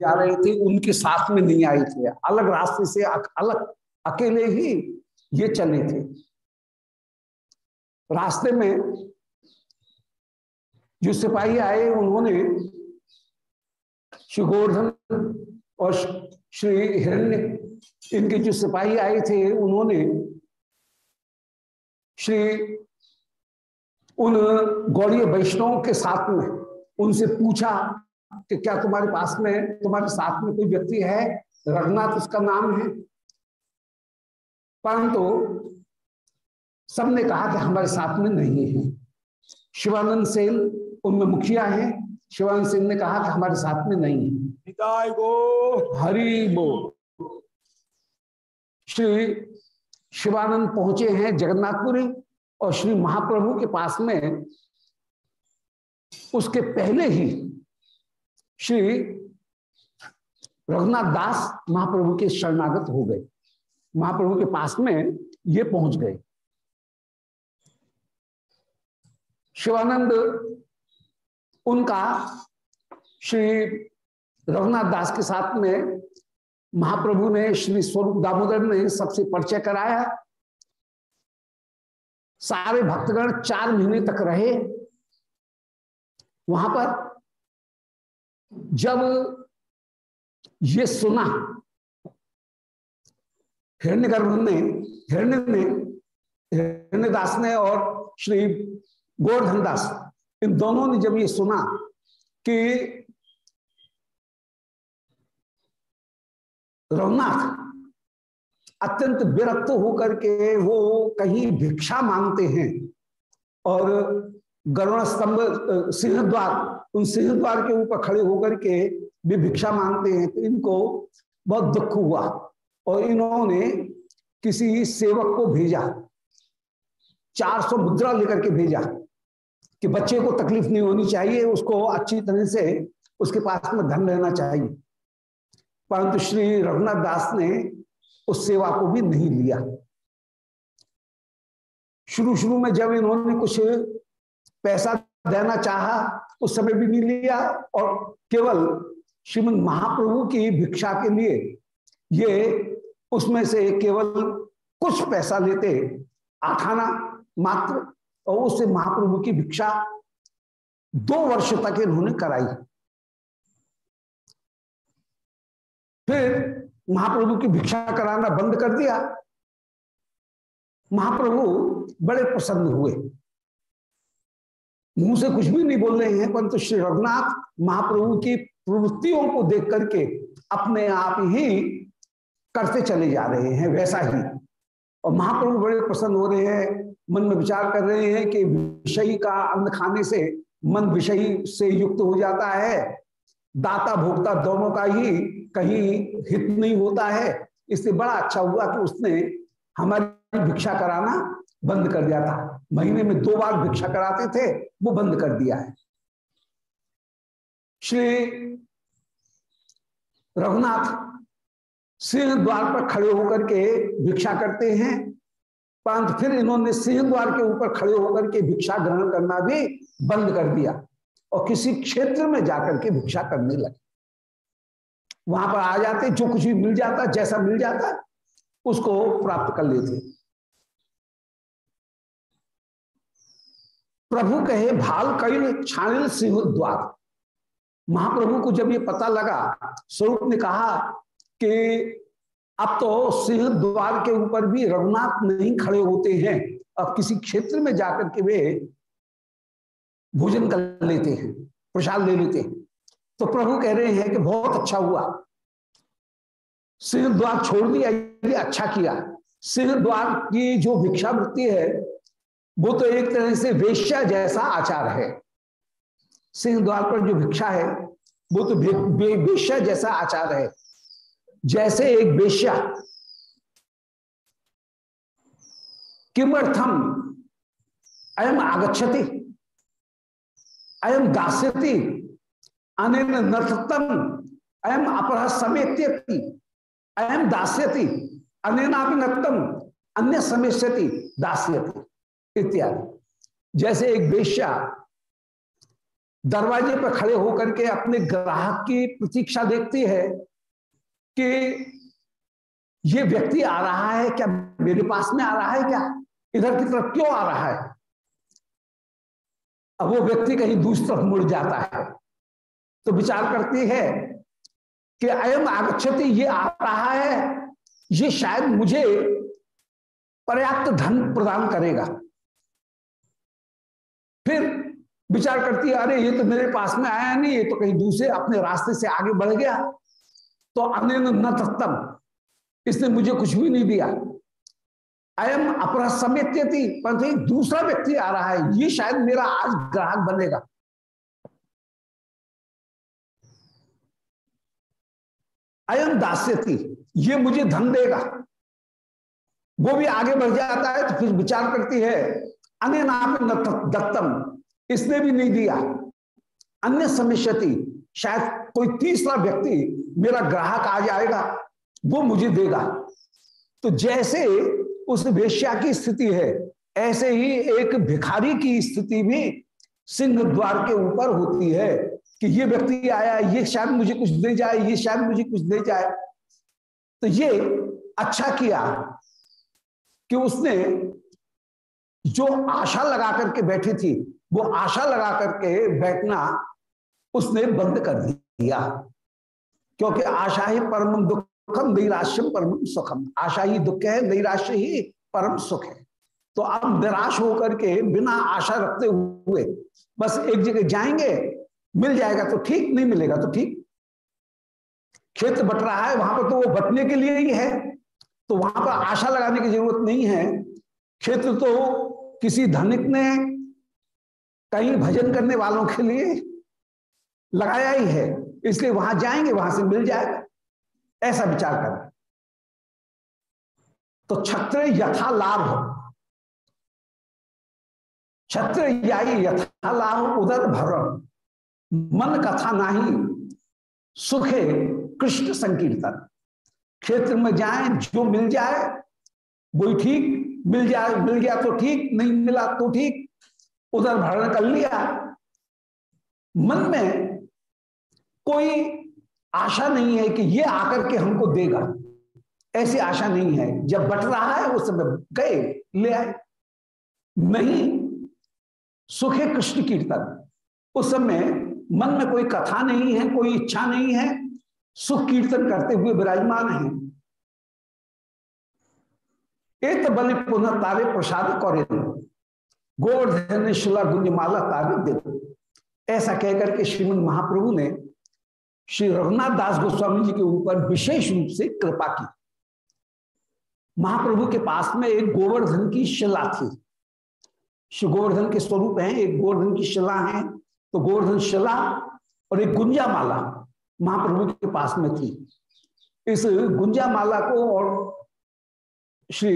जा रहे थे उनके साथ में नहीं आए थे। अलग रास्ते से अक, अलग अकेले ही ये चले थे। रास्ते में जो सिपाही आए उन्होंने श्री गोवर्धन और श्री हिरण्य इनके जो सिपाही आए थे उन्होंने श्री उन गौड़ी वैष्णव के साथ में उनसे पूछा कि क्या तुम्हारे पास में तुम्हारे साथ में कोई व्यक्ति है? रघुनाथ उसका नाम है। परंतु सबने कहा कि हमारे साथ में नहीं है। शिवानंद सेन उनमें मुखिया हैं। शिवानंद सेन ने कहा कि हमारे साथ में नहीं है। गो। हरि बो श्री शिवानंद पहुँचे हैं जगन्नाथपुरी और श्री महाप्रभु के पास में उसके पहले ही श्री रघुनाथ दास महाप्रभु के शरणागत हो गए। महाप्रभु के पास में ये पहुँच गए। शिवानंद, उनका श्री रघुनाथ दास के साथ में महाप्रभु ने श्री स्वरूप दामोदर ने सबसे परिचय कराया। सारे भक्तगण चार महीने तक रहे। वहाँ पर जब ये सुना हिरण्य गर्भ ने हिरण्य ने हिरण्य दास ने और श्री गोवर्धन दास इन दोनों ने जब ये सुना कि रघुनाथ अत्यंत विरक्त होकर के वो कहीं भिक्षा मांगते हैं और गरुण स्तंभ सिंह द्वार उन सिंह द्वार के ऊपर खड़े होकर के भी भिक्षा मांगते हैं तो इनको बहुत दुख हुआ और इन्होंने किसी सेवक को भेजा 400 मुद्रा लेकर के भेजा कि बच्चे को तकलीफ़ नहीं होनी चाहिए, उसको अच्छी तरह से उसके पास में धन रहना चाहिए। परंतु श्री रघुनाथ दास ने उस सेवा को भी नहीं लिया। शुरू शुरू में जब इन्होंने कुछ पैसा देना चाहा, उस समय भी नहीं लिया और केवल श्रीमद महाप्रभु की भिक्षा के लिए ये उसमें से केवल कुछ पैसा लेते आठाना मात्र और उससे महाप्रभु की भिक्षा दो वर्ष तक इन्होंने कराई। फिर महाप्रभु की भिक्षा कराना बंद कर दिया। महाप्रभु बड़े प्रसन्न हुए। मुँह से कुछ भी नहीं बोल रहे हैं, परंतु तो श्री रघुनाथ महाप्रभु की प्रवृत्तियों को देख करके अपने आप ही करते चले जा रहे हैं, वैसा ही। और महाप्रभु बड़े प्रसन्न हो रहे हैं, मन में विचार कर रहे हैं कि विषयी का अन्न खाने से मन विषयी से युक्त हो जाता है। दाता भोक्ता दोनों का ही कहीं हित नहीं होता है। इससे बड़ा अच्छा हुआ कि उसने हमारी भिक्षा कराना बंद कर दिया था। महीने में दो बार भिक्षा कराते थे वो बंद कर दिया है। श्री रघुनाथ सिंह द्वार पर खड़े होकर के भिक्षा करते हैं। परंतु फिर इन्होंने सिंह द्वार के ऊपर खड़े होकर के भिक्षा ग्रहण करना भी बंद कर दिया और किसी क्षेत्र में जाकर के भिक्षा करने लगे। वहाँ पर आ जाते, जो कुछ भी मिल जाता, जैसा मिल जाता, उसको प्राप्त कर लेते। प्रभु कहे, भाल कई छाणिल सिंह द्वार महाप्रभु को जब ये पता लगा, स्वरूप ने कहा कि अब तो सिंह द्वार के ऊपर भी रघुनाथ नहीं खड़े होते हैं, अब किसी क्षेत्र में जाकर के वे भोजन कर लेते हैं, प्रसाद ले लेते हैं। तो प्रभु कह रहे हैं कि बहुत अच्छा हुआ। सिंह द्वार छोड़ दिया, ये अच्छा किया। सिंह द्वार की जो भिक्षावृत्ति है वो तो एक तरह से वेश्या जैसा आचार है। सिंह द्वार पर जो भिक्षा है, वो तो वेश्या जैसा आचार है। जैसे एक वेश्या, किमर्थम, अयम आगछति अयम दास्यति, अनेन नर्थतम, अयम अपरह समेत्यति, अयम दास्यति, अनेनापि नक्तम, अन्य समेष्यति, दास्यति। इत्यादि। जैसे एक वेश्या दरवाजे पर खड़े होकर के अपने ग्राहक की प्रतीक्षा देखती है कि ये व्यक्ति आ रहा है क्या? मेरे पास में आ रहा है क्या? इधर की तरफ़ क्यों आ रहा है? अब वो व्यक्ति कहीं दूसरी तरफ़ मुड़ जाता है। तो विचार करती है कि अयम आगछति ये आ रहा है, ये शायद मुझे पर्याप्त धन प्रदान करेगा। विचार करती है, अरे, ये तो मेरे पास में आया नहीं, ये तो कहीं दूसरे अपने रास्ते से आगे बढ़ गया। तो अन्य न तत्तम, इसने मुझे कुछ भी नहीं दिया। अयम अपरा थी परंतु एक दूसरा व्यक्ति आ रहा है, ये शायद मेरा आज ग्राहक बनेगा। अयम दास्य थी ये मुझे धन देगा। वो भी आगे बढ़ जाता है तो फिर विचार करती है अन्य नाम दत्तम इसने भी नहीं दिया। अन्य समिष्यति शायद कोई तीसरा व्यक्ति मेरा ग्राहक आ जाएगा वो मुझे देगा। तो जैसे उस वेश्या की स्थिति है, ऐसे ही एक भिखारी की स्थिति भी सिंह द्वार के ऊपर होती है कि ये व्यक्ति आया, ये शायद मुझे कुछ दे जाए, ये शायद मुझे कुछ दे जाए। तो ये अच्छा किया कि उसने जो आशा लगा करके बैठी थी वो आशा लगा करके बैठना उसने बंद कर दिया। क्योंकि आशा ही परम दुख दुखम, नैराश्यम परम सुखम। आशा ही दुख है, नैराश्य ही परम सुख है। तो अब निराश होकर के बिना आशा रखते हुए बस एक जगह जाएँगे, मिल जाएगा तो ठीक, नहीं मिलेगा तो ठीक। क्षेत्र बट रहा है, वहाँ पर तो वो बटने के लिए ही है। तो वहाँ पर आशा लगाने की ज़रूरत नहीं है। क्षेत्र तो किसी धनिक ने कहीं भजन करने वालों के लिए लगाया ही है। इसलिए वहाँ जाएँगे, वहाँ से मिल जाएगा। ऐसा विचार करें। तो छत्र यथा लाभ छत्र यथा लाभ उदर भरण मन कथा नाही, सुखे कृष्ण संकीर्तन। क्षेत्र में जाए, जो मिल जाए, वो ठीक, मिल जाए, मिल गया तो ठीक, नहीं मिला तो ठीक। उधर भरण कर लिया। मन में कोई आशा नहीं है कि ये आकर के हमको देगा। ऐसी आशा नहीं है। जब बट रहा है, उस समय गए, ले आए। नहीं, सुखे कृष्ण कीर्तन। उस समय मन में कोई कथा नहीं है, कोई इच्छा नहीं है। सुख कीर्तन करते हुए विराजमान है। एक बल पुनः तारे प्रसाद कौरे गोवर्धन शिला गुंजमाला तारे दिन ऐसा कहकर के श्रीमद महाप्रभु ने श्री रघुनाथ दास गोस्वामी जी के ऊपर विशेष रूप से कृपा की। महाप्रभु के पास में एक गोवर्धन की शिला थी। श्री गोवर्धन के स्वरूप हैं, एक गोवर्धन की शिला है तो गोवर्धन शिला और एक गुंजा माला महाप्रभु के पास में थी। इस गुंजा माला को और श्री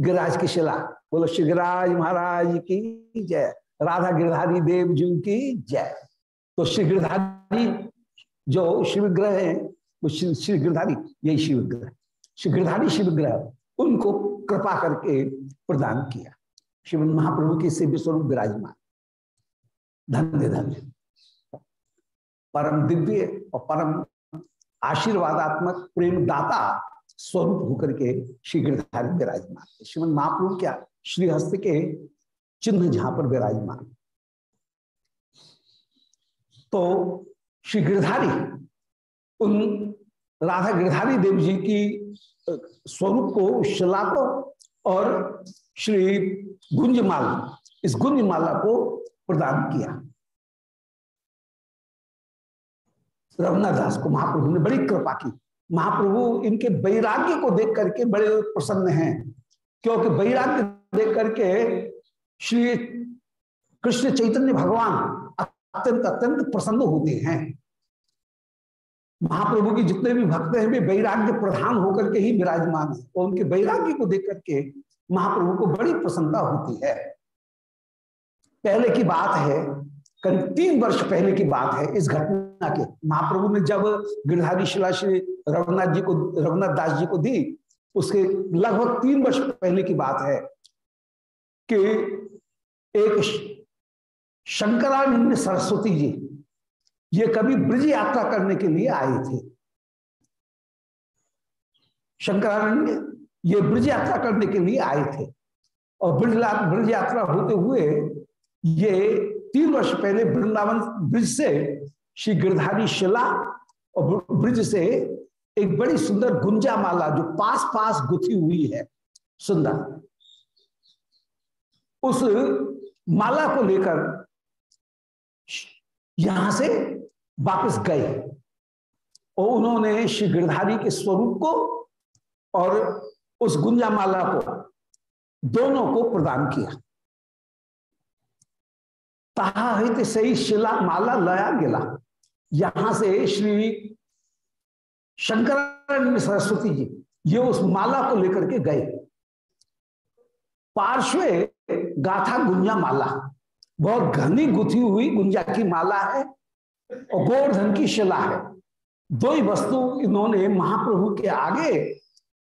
गिराज की शिला बोलो श्री गिरिराज महाराज की जय। राधा गिरधारी देव जी की जय। तो श्री गिरधारी जो शिव ग्रह है, वो श्री गिरधारी यही शिव ग्रह श्री गिरधारी शिव ग्रह उनको कृपा करके प्रदान किया। शिव महाप्रभु के सेव्य स्वरूप विराजमान। धन्य धन्य परम दिव्य और परम आशीर्वादात्मक प्रेम दाता स्वरूप होकर के श्री गिरधारी विराजमान श्रीमद महाप्रभु क्या श्रीहस्त के चिन्ह जहाँ पर विराजमान तो श्री गिरधारी उन राधा गिरधारी देव जी की स्वरूप को शिला को और श्री गुंजमाल, इस गुंजमाला को प्रदान किया। रघुनाथ दास को महाप्रभु ने बड़ी कृपा की। महाप्रभु इनके वैराग्य को देख करके बड़े प्रसन्न हैं, क्योंकि वैराग्य देख करके श्री कृष्ण चैतन्य भगवान अत्यंत अत्यंत प्रसन्न होते हैं। महाप्रभु के जितने भी भक्त हैं, वे वैराग्य प्रधान होकर के ही विराजमान है, और उनके वैराग्य को देख करके महाप्रभु को बड़ी प्रसन्नता होती है। पहले की बात है, करीब तीन वर्ष पहले की बात है इस घटना के। महाप्रभु ने जब गिरधारी शिला श्री रघुनाथ जी को, रघुनाथ दास जी को दी। उसके लगभग तीन वर्ष पहले की बात है कि एक शंकरानंद सरस्वती जी, ये कभी ब्रज यात्रा करने के लिए आए थे। शंकरानंद ये ब्रज यात्रा करने के लिए आए थे। और ब्रज ब्रज यात्रा होते हुए ये तीन वर्ष पहले वृंदावन ब्रिज से श्री गिरधारी शिला और ब्रिज से एक बड़ी सुंदर गुंजा माला जो पास पास गुथी हुई है, सुंदर। उस माला को लेकर यहाँ से वापस गए और उन्होंने श्री गिरधारी के स्वरूप को और उस गुंजा माला को दोनों को प्रदान किया। ताहित सही शिला माला लया गिला यहाँ से श्री शंकराचार्य सरस्वती जी, ये उस माला को लेकर के गए। पार्श्वे गाथा गुंजा माला। बहुत घनी गुथी हुई गुंजा की माला है और गोवर्धन की शिला है। दो ही वस्तु इन्होंने महाप्रभु के आगे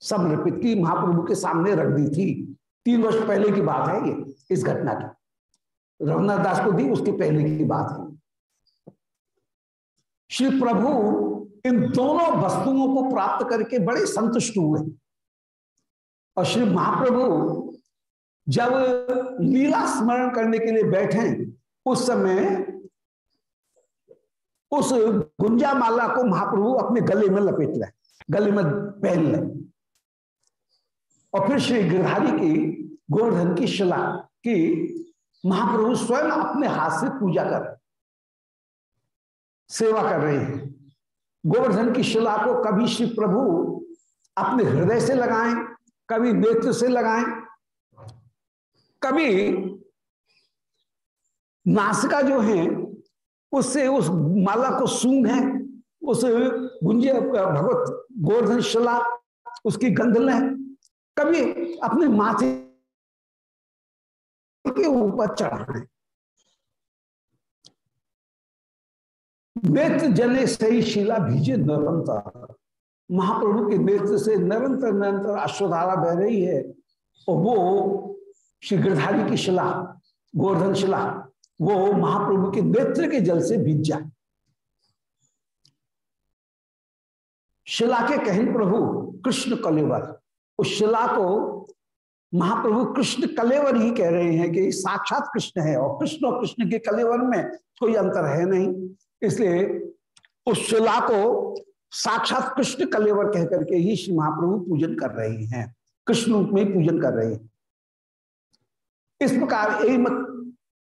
समर्पित की, महाप्रभु के सामने रख दी थी। तीन वर्ष पहले की बात है ये, इस घटना की। रघुनाथ दास को दी उसके पहले की बात है। श्री प्रभु इन दोनों वस्तुओं को प्राप्त करके बड़े संतुष्ट हुए। और श्री महाप्रभु जब लीला स्मरण करने के लिए बैठे, उस समय उस गुंजा माला को महाप्रभु अपने गले में लपेट ले गले में पहन ले और फिर श्री गिरधारी की गोवर्धन की शिला की महाप्रभु स्वयं अपने हाथ से पूजा कर, सेवा कर रहे हैं। गोवर्धन की शिला को कभी श्री प्रभु अपने हृदय से लगाएँ, कभी नेत्र से लगाएँ, कभी नासिका जो है, उससे उस माला को सूंघ, उस गुंजे, भगवत गोवर्धन शिला, उसकी गंध लें, कभी अपने माथे के ऊपर चढ़ाएँ। नेत्र जने सही शिला भीजे निरंतर। महाप्रभु के नेत्र से निरंतर निरंतर अश्वधारा बह रही है और वो श्री की शिला, गोवर्धन शिला, वो महाप्रभु के नेत्र के जल से भीज जाए। शिला के कहें प्रभु कृष्ण कलेवर, उस शिला को महाप्रभु कृष्ण कलेवर ही कह रहे हैं कि साक्षात कृष्ण है और कृष्ण और कृष्ण के कलेवर में कोई अंतर है नहीं। इसलिए उस शिला को साक्षात कृष्ण कलेवर कह करके ही श्री महाप्रभु पूजन कर रहे हैं, कृष्ण रूप में पूजन कर रहे हैं। इस प्रकार एक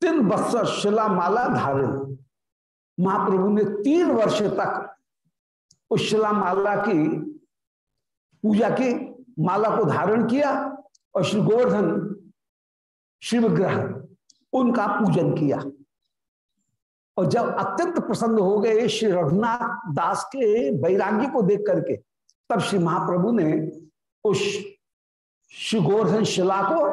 तीन वर्ष शिला माला धारण महाप्रभु ने तीन वर्ष तक उस शिला माला की पूजा की, माला को धारण किया और श्री गोवर्धन शिव ग्रह उनका पूजन किया। और जब अत्यंत प्रसन्न हो गए श्री रघुनाथ दास के वैराग्य को देख करके, तब श्री महाप्रभु ने उस श्री गोवर्धन शिला को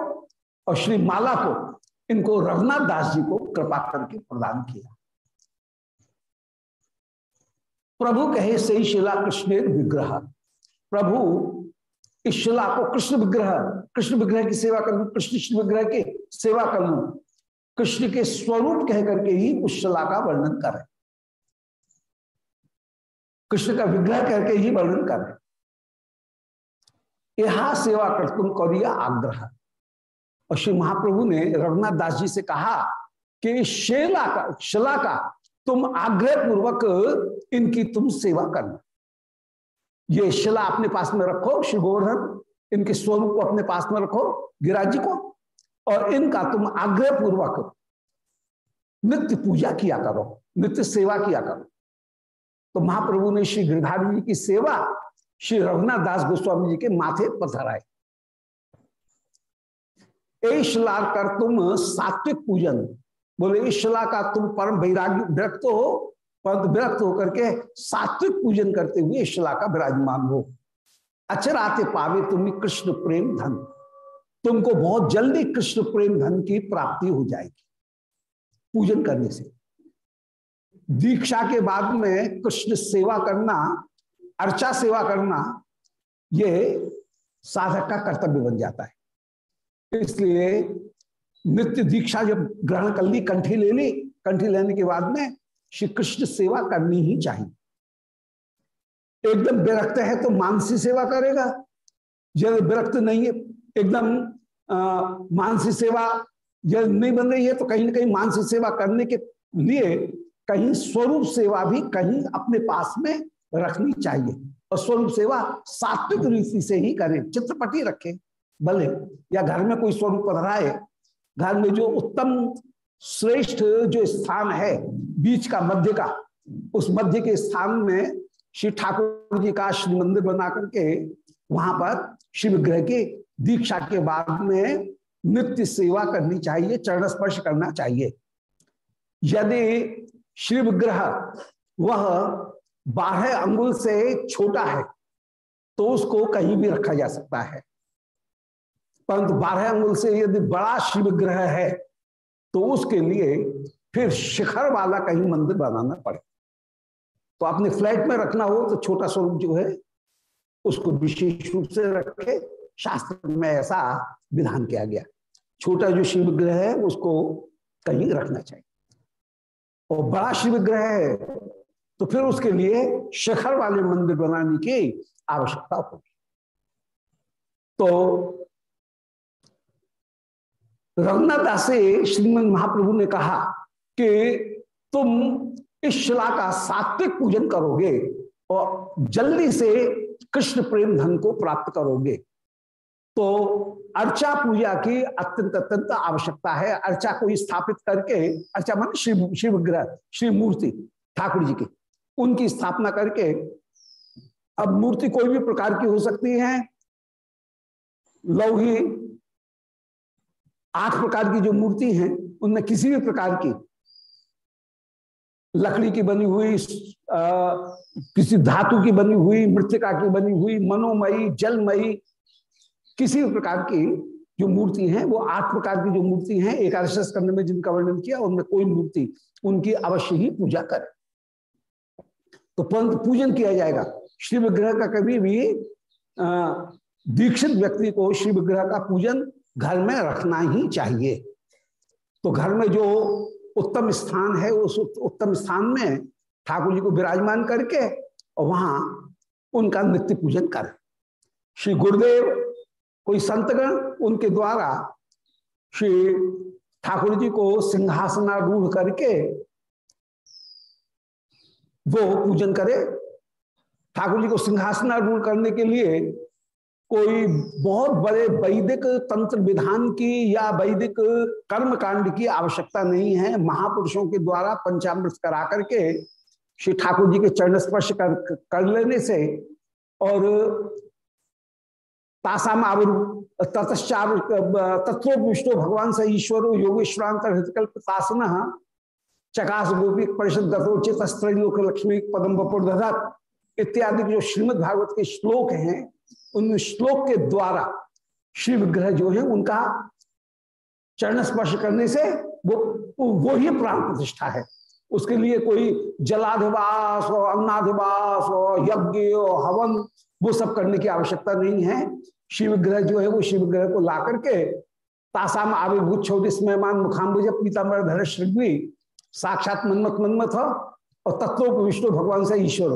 और श्री माला को, इनको रघुनाथ दास जी को कृपा करके प्रदान किया। प्रभु कहे, सही शिला कृष्ण विग्रह। प्रभु, इस शिला को कृष्ण विग्रह कृष्ण विग्रह की सेवा कर लू, कृष्ण विग्रह की सेवा कर लू कृष्ण के स्वरूप कह करके ही उस शिला का वर्णन करें कृष्ण का विग्रह करके ही वर्णन करें यहा सेवा कर तुम करिया आग्रह। और श्री महाप्रभु ने रघुनाथ दास जी से कहा कि शेला का शिला का तुम आग्रह पूर्वक इनकी तुम सेवा करना। ये शिला अपने पास में रखो, श्री गोवर्धन, इनके स्वरूप को अपने पास में रखो गिराजी को। और इनका तुम आग्रह पूर्वक नित्य पूजा किया करो, नित्य सेवा किया करो। तो महाप्रभु ने श्री गिरधारी जी की सेवा श्री रघुनाथ दास गोस्वामी जी के माथे पथराए शिला कर तुम सात्विक पूजन। बोले इस शिला का तुम परम वैराग्य विरक्त हो, परंतु विरक्त होकर के सात्विक पूजन करते हुए शिला का विराजमान हो। अचराते पावे तुम्हें कृष्ण प्रेम धन। तुमको बहुत जल्दी कृष्ण प्रेम धन की प्राप्ति हो जाएगी। पूजन करने से। दीक्षा के बाद में कृष्ण सेवा करना, अर्चा सेवा करना, ये साधक का कर्तव्य बन जाता है। इसलिए नित्य दीक्षा जब ग्रहण कर ली, कंठी ले ली, कंठी लेने के बाद में श्री कृष्ण सेवा करनी ही चाहिए। एकदम विरक्त है तो मानसी सेवा करेगा। जब विरक्त नहीं है, एकदम मानसी सेवा जब नहीं बन रही है तो कहीं ना कहीं मानसिक सेवा करने के लिए कहीं स्वरूप सेवा भी कहीं अपने पास में रखनी चाहिए। और स्वरूप सेवा सात्विक रीति से ही करें, चित्रपटी रखे, भले, या घर में कोई स्वरूप पधराए घर में जो उत्तम श्रेष्ठ जो स्थान है बीच का, मध्य का, उस मध्य के स्थान में श्री ठाकुर जी का श्री मंदिर बना करके वहाँ पर शिव ग्रह की दीक्षा के बाद में नित्य सेवा करनी चाहिए, चरण स्पर्श करना चाहिए। यदि शिव ग्रह वह बारह अंगुल से छोटा है तो उसको कहीं भी रखा जा सकता है। परंतु बारह अंगुल से यदि बड़ा शिव ग्रह है तो उसके लिए फिर शिखर वाला कहीं मंदिर बनाना पड़े। तो अपने फ्लैट में रखना हो तो छोटा स्वरूप जो है, उसको विशेष रूप से रखे। शास्त्र में ऐसा विधान किया गया। छोटा जो शिव ग्रह है, उसको कहीं रखना चाहिए। और बड़ा शिव ग्रह है तो फिर उसके लिए शिखर वाले मंदिर बनाने की आवश्यकता होगी। तो रघुनाथ से श्रीमद महाप्रभु ने कहा कि तुम इस शिला का सात्विक पूजन करोगे और जल्दी से कृष्ण प्रेम धन को प्राप्त करोगे। तो अर्चा पूजा की अत्यंत अत्यंत आवश्यकता है। अर्चा को स्थापित करके अर्चा मान शिव शिव ग्रह श्री मूर्ति ठाकुर जी की उनकी स्थापना करके अब मूर्ति कोई भी प्रकार की हो सकती है। लौही आठ प्रकार की जो मूर्ति है उनमें किसी भी प्रकार की लकड़ी की बनी हुई आ, किसी धातु की बनी हुई मृतिका की बनी हुई मनोमयी जलमयी किसी भी प्रकार की जो मूर्ति हैं, वो आठ प्रकार की जो मूर्ति हैं, एकादश करने में जिनका वर्णन किया, उनमें कोई मूर्ति, उनकी अवश्य ही पूजा करे। तो पंत पूजन किया जाएगा। शिव विग्रह का कभी भी दीक्षित व्यक्ति को शिव विग्रह का पूजन घर में रखना ही चाहिए। तो घर में जो उत्तम स्थान है, उस उत्तम स्थान में ठाकुर जी को विराजमान करके और वहाँ उनका नित्य पूजन कर। श्री गुरुदेव कोई संतगण उनके द्वारा श्री ठाकुर जी को सिंहासनारूढ़ करके वो पूजन करे। ठाकुर जी को सिंहासनारूढ़ करने के लिए कोई बहुत बड़े वैदिक तंत्र विधान की या वैदिक कर्म कांड की आवश्यकता नहीं है। महापुरुषों के द्वारा पंचामृत करा करके श्री ठाकुर जी के चरण स्पर्श कर, कर लेने से और तासाम आवरु ततश्चार तत्वोपविष्टो भगवान से ईश्वर योगेश्वरांतर हृतकल्प तासन चकाश गोपी परिषद गतोचित स्त्रोक लक्ष्मी पदम बपुर इत्यादि जो श्रीमद भागवत के श्लोक हैं, उन श्लोक के द्वारा श्री विग्रह जो है, उनका चरण स्पर्श करने से वो वो ही प्राण प्रतिष्ठा है। उसके लिए कोई जलाधिवास और अन्नाधिवास और यज्ञ और हवन, वो सब करने की आवश्यकता नहीं है। शिव ग्रह जो है वो शिव ग्रह को ला करके तासाम आविर्भूत छोटिस मेहमान मुखाम्बुज पीताम्बर धर श्रृंगी साक्षात मनमत मनमत हो और तत्व विष्णु भगवान से ईश्वर।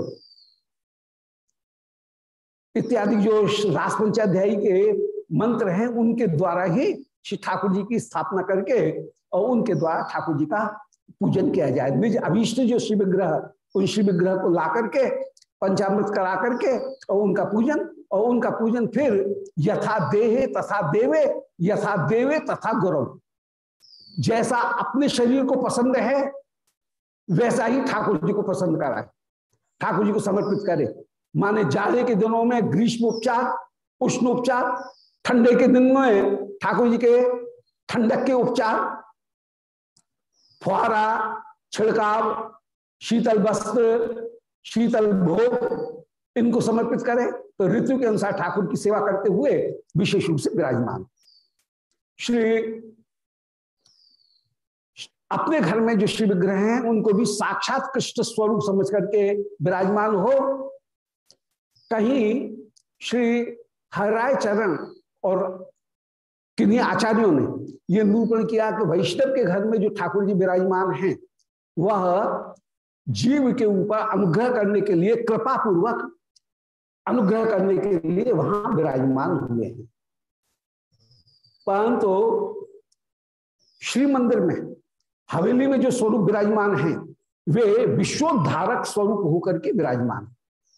इत्यादि जो रास पंचाध्यायी के मंत्र हैं, उनके द्वारा ही श्री ठाकुर जी की स्थापना करके और उनके द्वारा ठाकुर जी का पूजन किया जाए। निज अभीष्ट जो शिव ग्रह उन शिव ग्रह को ला करके, पंचामृत करा करके और उनका पूजन और उनका पूजन फिर यथा देहे तथा देवे, यथा देवे तथा गौरव। जैसा अपने शरीर को पसंद है, वैसा ही ठाकुर जी को पसंद कराए, ठाकुर जी को समर्पित करे। माने जाड़े के दिनों में ग्रीष्म उपचार उष्ण उपचार ठंडे के दिन में ठाकुर जी के ठंडक के उपचार, फुहारा, छिड़काव, शीतल वस्त्र, शीतल भोग इनको समर्पित करें तो ऋतु के अनुसार ठाकुर की सेवा करते हुए विशेष रूप से विराजमान। श्री अपने घर में जो श्री विग्रह हैं, उनको भी साक्षात कृष्ण स्वरूप समझ करके विराजमान हो। कहीं श्री हराय चरण और किन्हीं आचार्यों ने यह निरूपण किया कि वैष्णव के घर में जो ठाकुर जी विराजमान हैं, वह जीव के ऊपर अनुग्रह करने के लिए कृपा पूर्वक अनुग्रह करने के लिए वहाँ विराजमान हुए हैं। परंतु तो श्री मंदिर में, हवेली में जो स्वरूप विराजमान है, वे विश्वोद्धारक स्वरूप होकर के विराजमान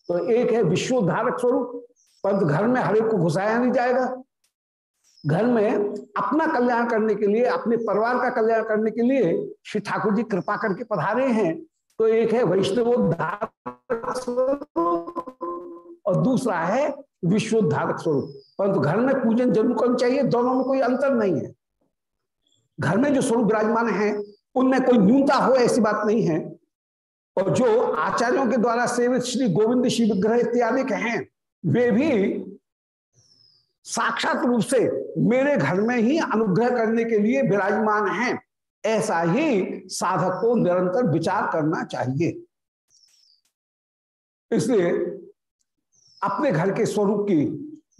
तो एक है विश्वोद्धारक स्वरूप, परंतु घर में हरेक को घुसाया नहीं जाएगा। घर में अपना कल्याण करने के लिए, अपने परिवार का कल्याण करने के लिए श्री ठाकुर जी कृपा करके पधारे हैं। तो एक है वैष्णवोद्धारक स्वरूप और दूसरा है विश्वोद्धारक स्वरूप परंतु घर में पूजन ज़रूर करना चाहिए, दोनों में कोई अंतर नहीं है। घर में जो स्वरूप विराजमान है, उनमें कोई न्यूनता हो ऐसी बात नहीं है। और जो आचार्यों के द्वारा सेवित श्री गोविंद शिव विग्रह इत्यादि हैं, वे भी साक्षात रूप से मेरे घर में ही अनुग्रह करने के लिए विराजमान हैं। ऐसा ही साधक को निरंतर विचार करना चाहिए। इसलिए अपने घर के स्वरूप की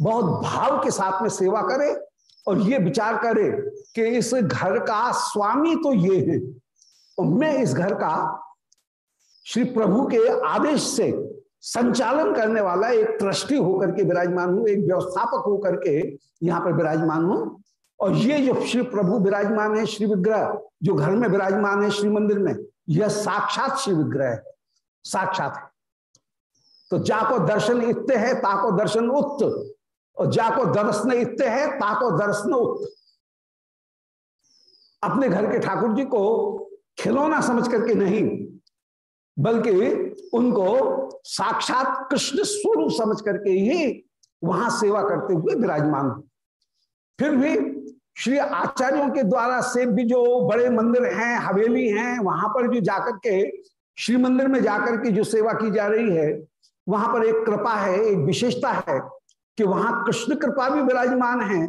बहुत भाव के साथ में सेवा करे और ये विचार करे कि इस घर का स्वामी तो ये है। और मैं इस घर का श्री प्रभु के आदेश से संचालन करने वाला एक ट्रस्टी होकर के विराजमान हूँ, एक व्यवस्थापक होकर के यहाँ पर विराजमान हूँ। और ये जो श्री प्रभु विराजमान है, श्री विग्रह, जो घर में विराजमान है श्री मंदिर में, यह साक्षात श्री विग्रह है। साक्षात है। तो जाको दर्शन इत्ते है, ताको दर्शन उत्त और जाको दर्शन इत्ते है, ताको दर्शन उत्त अपने घर के ठाकुर जी को खिलौना समझ करके नहीं, बल्कि उनको साक्षात कृष्ण स्वरूप समझ करके ही वहाँ सेवा करते हुए विराजमान। फिर भी श्री आचार्यों के द्वारा से भी जो बड़े मंदिर हैं, हवेली हैं, वहाँ पर जो जाकर के श्री मंदिर में जाकर के जो सेवा की जा रही है वहाँ पर एक कृपा है, एक विशेषता है कि वहाँ कृष्ण कृपा भी विराजमान है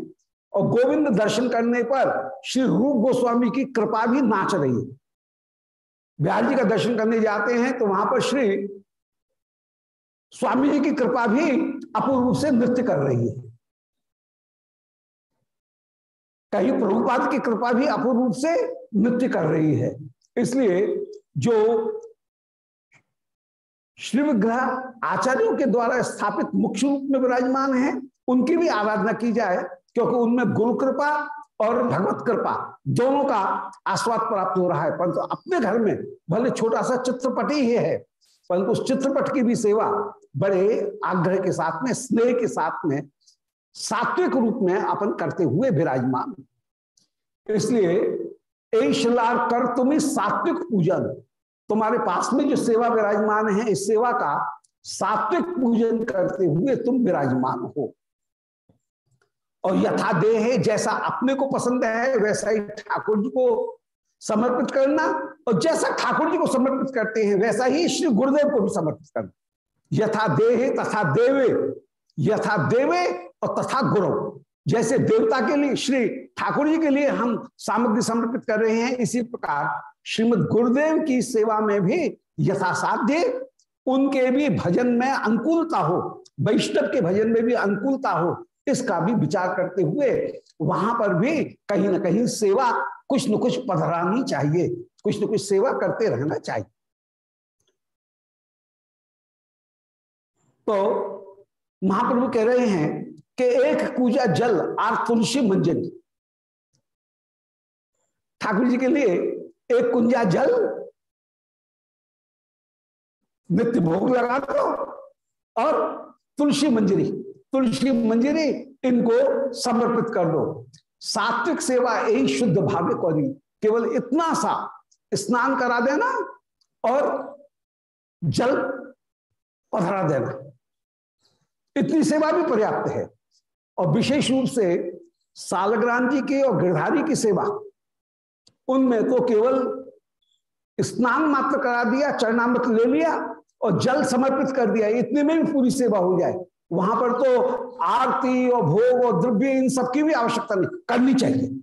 और गोविंद दर्शन करने पर श्री रूप गोस्वामी की कृपा भी नाच रही है। बिहार जी का दर्शन करने जाते हैं तो वहाँ पर श्री स्वामी जी की कृपा भी अपूर्व रूप से नृत्य कर रही है। कहीं प्रभुपाद की कृपा भी अपूर्व रूप से नृत्य कर रही है। इसलिए जो श्री विग्रह आचार्यों के द्वारा स्थापित मुख्य रूप में विराजमान है। उनकी भी आराधना की जाए, क्योंकि उनमें गुरु कृपा और भगवत कृपा दोनों का आस्वाद प्राप्त हो रहा है। परंतु तो अपने घर में भले छोटा सा चित्रपट ही है, परंतु उस चित्रपट की भी सेवा बड़े आग्रह के साथ में, स्नेह के साथ में, सात्विक रूप में अपन करते हुए विराजमान। इसलिए शिलार कर तुम्हें सात्विक पूजन। तुम्हारे पास में जो सेवा विराजमान है, इस सेवा का सात्विक पूजन करते हुए तुम विराजमान हो। और यथा देह जैसा अपने को पसंद है, वैसा ही ठाकुर जी को समर्पित करना, और जैसा ठाकुर जी को समर्पित करते हैं, वैसा ही श्री गुरुदेव को भी समर्पित करना। यथा देहे तथा देवे, यथा देवे और तथा गुरु। जैसे देवता के लिए, श्री ठाकुर जी के लिए हम सामग्री समर्पित कर रहे हैं, इसी प्रकार श्रीमद गुरुदेव की सेवा में भी यथासाध्य उनके भी भजन में अनुकूलता हो, वैष्णव के भजन में भी अनुकूलता हो, इसका भी विचार करते हुए वहाँ पर भी कहीं ना कहीं सेवा कुछ न कुछ पधरानी चाहिए, कुछ न कुछ सेवा करते रहना चाहिए। तो महाप्रभु कह रहे हैं कि एक पूजा जल आर तुलसी मंजन। ठाकुर जी के लिए एक कुंजा जल, नित्य भोग लगा दो, और तुलसी मंजरी तुलसी मंजरी इनको समर्पित कर दो। सात्विक सेवा यही शुद्ध भाव्य कौरी केवल इतना सा स्नान करा देना और जल पधरा देना। इतनी सेवा भी पर्याप्त है। और विशेष रूप से सालग्राम जी की और गिरधारी की सेवा उनमें तो केवल स्नान मात्र करा दिया, चरणामृत ले लिया और जल समर्पित कर दिया। इतने में भी पूरी सेवा हो जाए। वहाँ पर तो आरती और भोग और द्रव्य, इन सब की भी आवश्यकता नहीं, करनी चाहिए।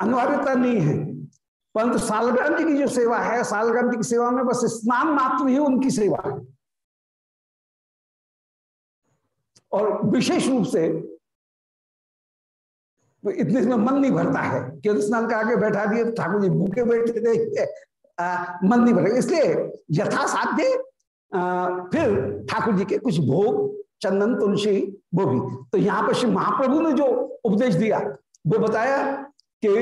अनिवार्यता नहीं है। परंतु सालग्राम जी की जो सेवा है सालग्राम जी की सेवा में बस स्नान मात्र ही उनकी सेवा है। और विशेष रूप से इतने में मन नहीं भरता है कि स्नान करा के बैठा दिए, ठाकुर जी भूखे बैठे थे। मन नहीं भरेगा इसलिए यथा साध्य फिर ठाकुर जी के कुछ भोग, चंदन, तुलसी, वो भी। तो यहाँ पर श्री महाप्रभु ने जो उपदेश दिया, वो बताया कि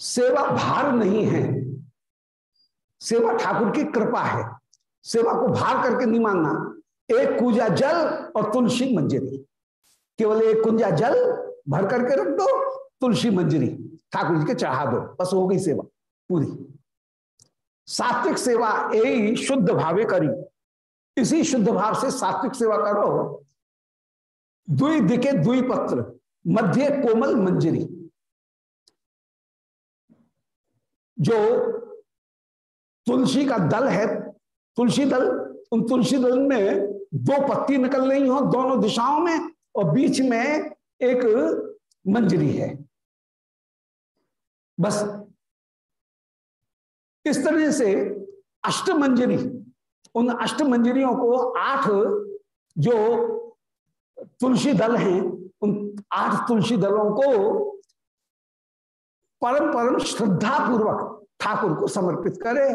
सेवा भार नहीं है। सेवा ठाकुर की कृपा है। सेवा को भार करके नहीं मानना। एक कुंजा जल और तुलसी मंजरी। केवल एक कुंजा जल भर करके रख दो, तुलसी मंजरी, ठाकुर जी के चढ़ा दो, बस हो गई सेवा, पूरी। सात्विक सेवा यही शुद्ध भावे करी। इसी शुद्ध भाव से सात्विक सेवा करो। दुई दिखे दुई पत्र, मध्य कोमल मंजरी। जो तुलसी का दल है, तुलसी दल, उन तुलसी दल में दो पत्ती निकल रही हो दोनों दिशाओं में और बीच में एक मंजरी है। बस इस तरह से अष्टमंजरी उन अष्टमंजरियों को आठ जो तुलसी दल हैं, उन आठ तुलसी दलों को परम परम श्रद्धा पूर्वक ठाकुर को समर्पित करे।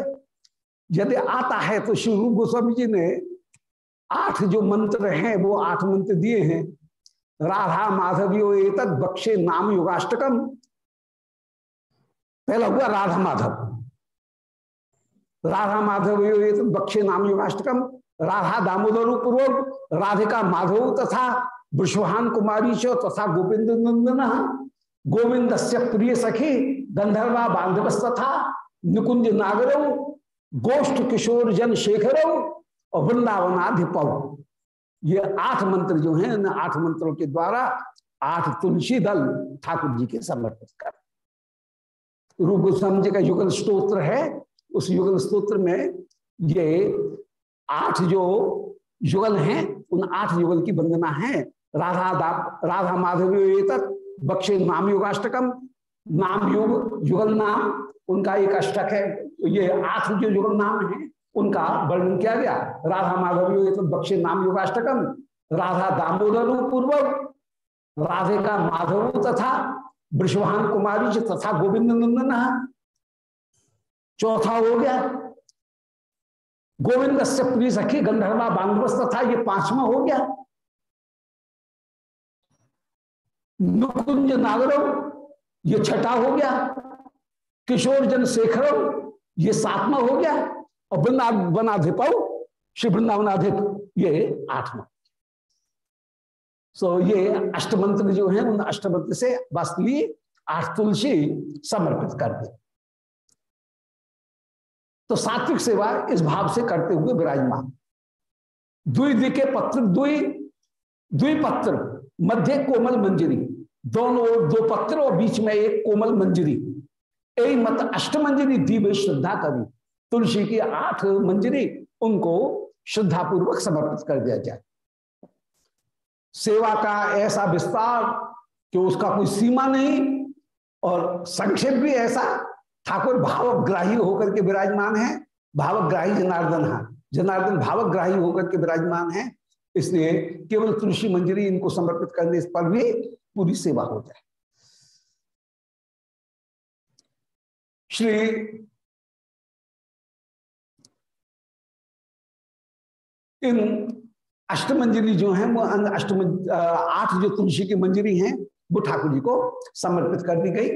यदि आता है तो श्री गोस्वामी जी ने आठ जो मंत्र हैं, वो आठ मंत्र दिए हैं। राधा माधवियो एक बक्षे नाम युगाष्टकम। पहला हुआ राधा माधव। राधा माधव बक्षे नाम युगाष्टकम। राधा दामोदर पूर्वक राधिका माधव तथा विश्वहान कुमारी चो तथा गोविंद नंदन गोविंद से प्रिय सखी गंधर्वा बांधव तथा निकुंज नागर, गोष्ठ किशोर जन शेखर और वृंदावनाधिप। ये आठ मंत्र जो हैं, इन आठ मंत्रों के द्वारा आठ तुलसी दल ठाकुर जी के समर्पित कर। रूप गोस्वामी जी का युगल स्त्रोत्र है। उस युगल स्त्रोत्र में ये आठ जो युगल हैं, उन आठ युगल की वंदना है। राधा दाप, राधा माधवी तक बक्षे नाम युगाष्टकम, नाम युग, युगल नाम, उनका एक अष्टक है। ये आठ जो युगल नाम है उनका वर्णन किया गया। राधा माधवी तो बक्षे नाम युगाष्टकम। राधा दामोदर पूर्वक, राधे का माधव तथा वृषभान कुमारी तथा गोविंद नंदन चौथा हो गया। गोविंद से प्रिय सखी गंधर्वा बांधवस तथा ये पांचवा हो गया। नुकुंज नागरव ये छठा हो गया। किशोर जन शेखरव ये सातवा हो गया। और वृंदावनाधिप श्री वृंदावनाधिप ये आठवा सो ये अष्टमंत्र जो है, उन अष्टमंत्र से वास्तविक आठ तुलसी समर्पित कर दे। तो सात्विक सेवा इस भाव से करते हुए विराजमान। दुई दिखे पत्र दुई दुई पत्र, मध्य कोमल मंजरी। दोनों दो पत्र और बीच में एक कोमल मंजरी। एक मत अष्टमंजरी दीव श्रद्धा करी तुलसी की आठ मंजरी उनको श्रद्धा पूर्वक समर्पित कर दिया जाए। सेवा का ऐसा विस्तार कि उसका कोई सीमा नहीं और संक्षेप भी ऐसा, ठाकुर भावग्राही होकर के विराजमान है, भावग्राही जनार्दन है, जनार्दन भावग्राही होकर के विराजमान है, इसलिए केवल तुलसी मंजरी इनको समर्पित करने पर भी पूरी सेवा हो जाए। श्री इन अष्टमंजरी जो है, वो अष्टम आठ जो तुलसी की मंजरी हैं, वो ठाकुर जी को समर्पित कर दी गई।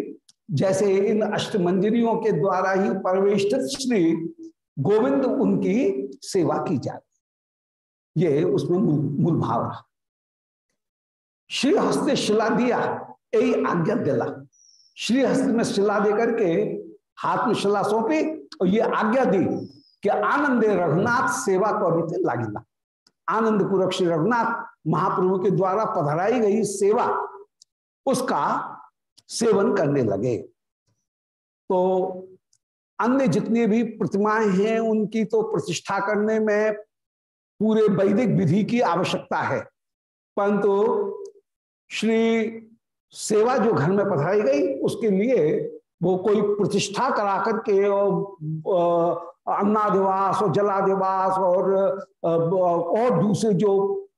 जैसे इन अष्टमंजरियों के द्वारा ही परवेष्टित श्री गोविंद उनकी सेवा की जाती ये उसमें मूल भाव रहा। श्री हस्त शिला दिया यही आज्ञा दिला। श्री हस्त में शिला दे करके हाथ में शिला सौंपी और ये आज्ञा दी कि आनंद रघुनाथ सेवा को अभी लागिला आनंद पूर्वक श्री रघुनाथ महाप्रभु के द्वारा पधराई गई सेवा, उसका सेवन करने लगे। तो अन्य जितनी भी प्रतिमाएँ हैं, उनकी तो प्रतिष्ठा करने में पूरे वैदिक विधि की आवश्यकता है। परंतु श्री सेवा जो घर में पधराई गई, उसके लिए वो कोई प्रतिष्ठा करा करके अन्नादिवास और जलादिवास और और दूसरे जो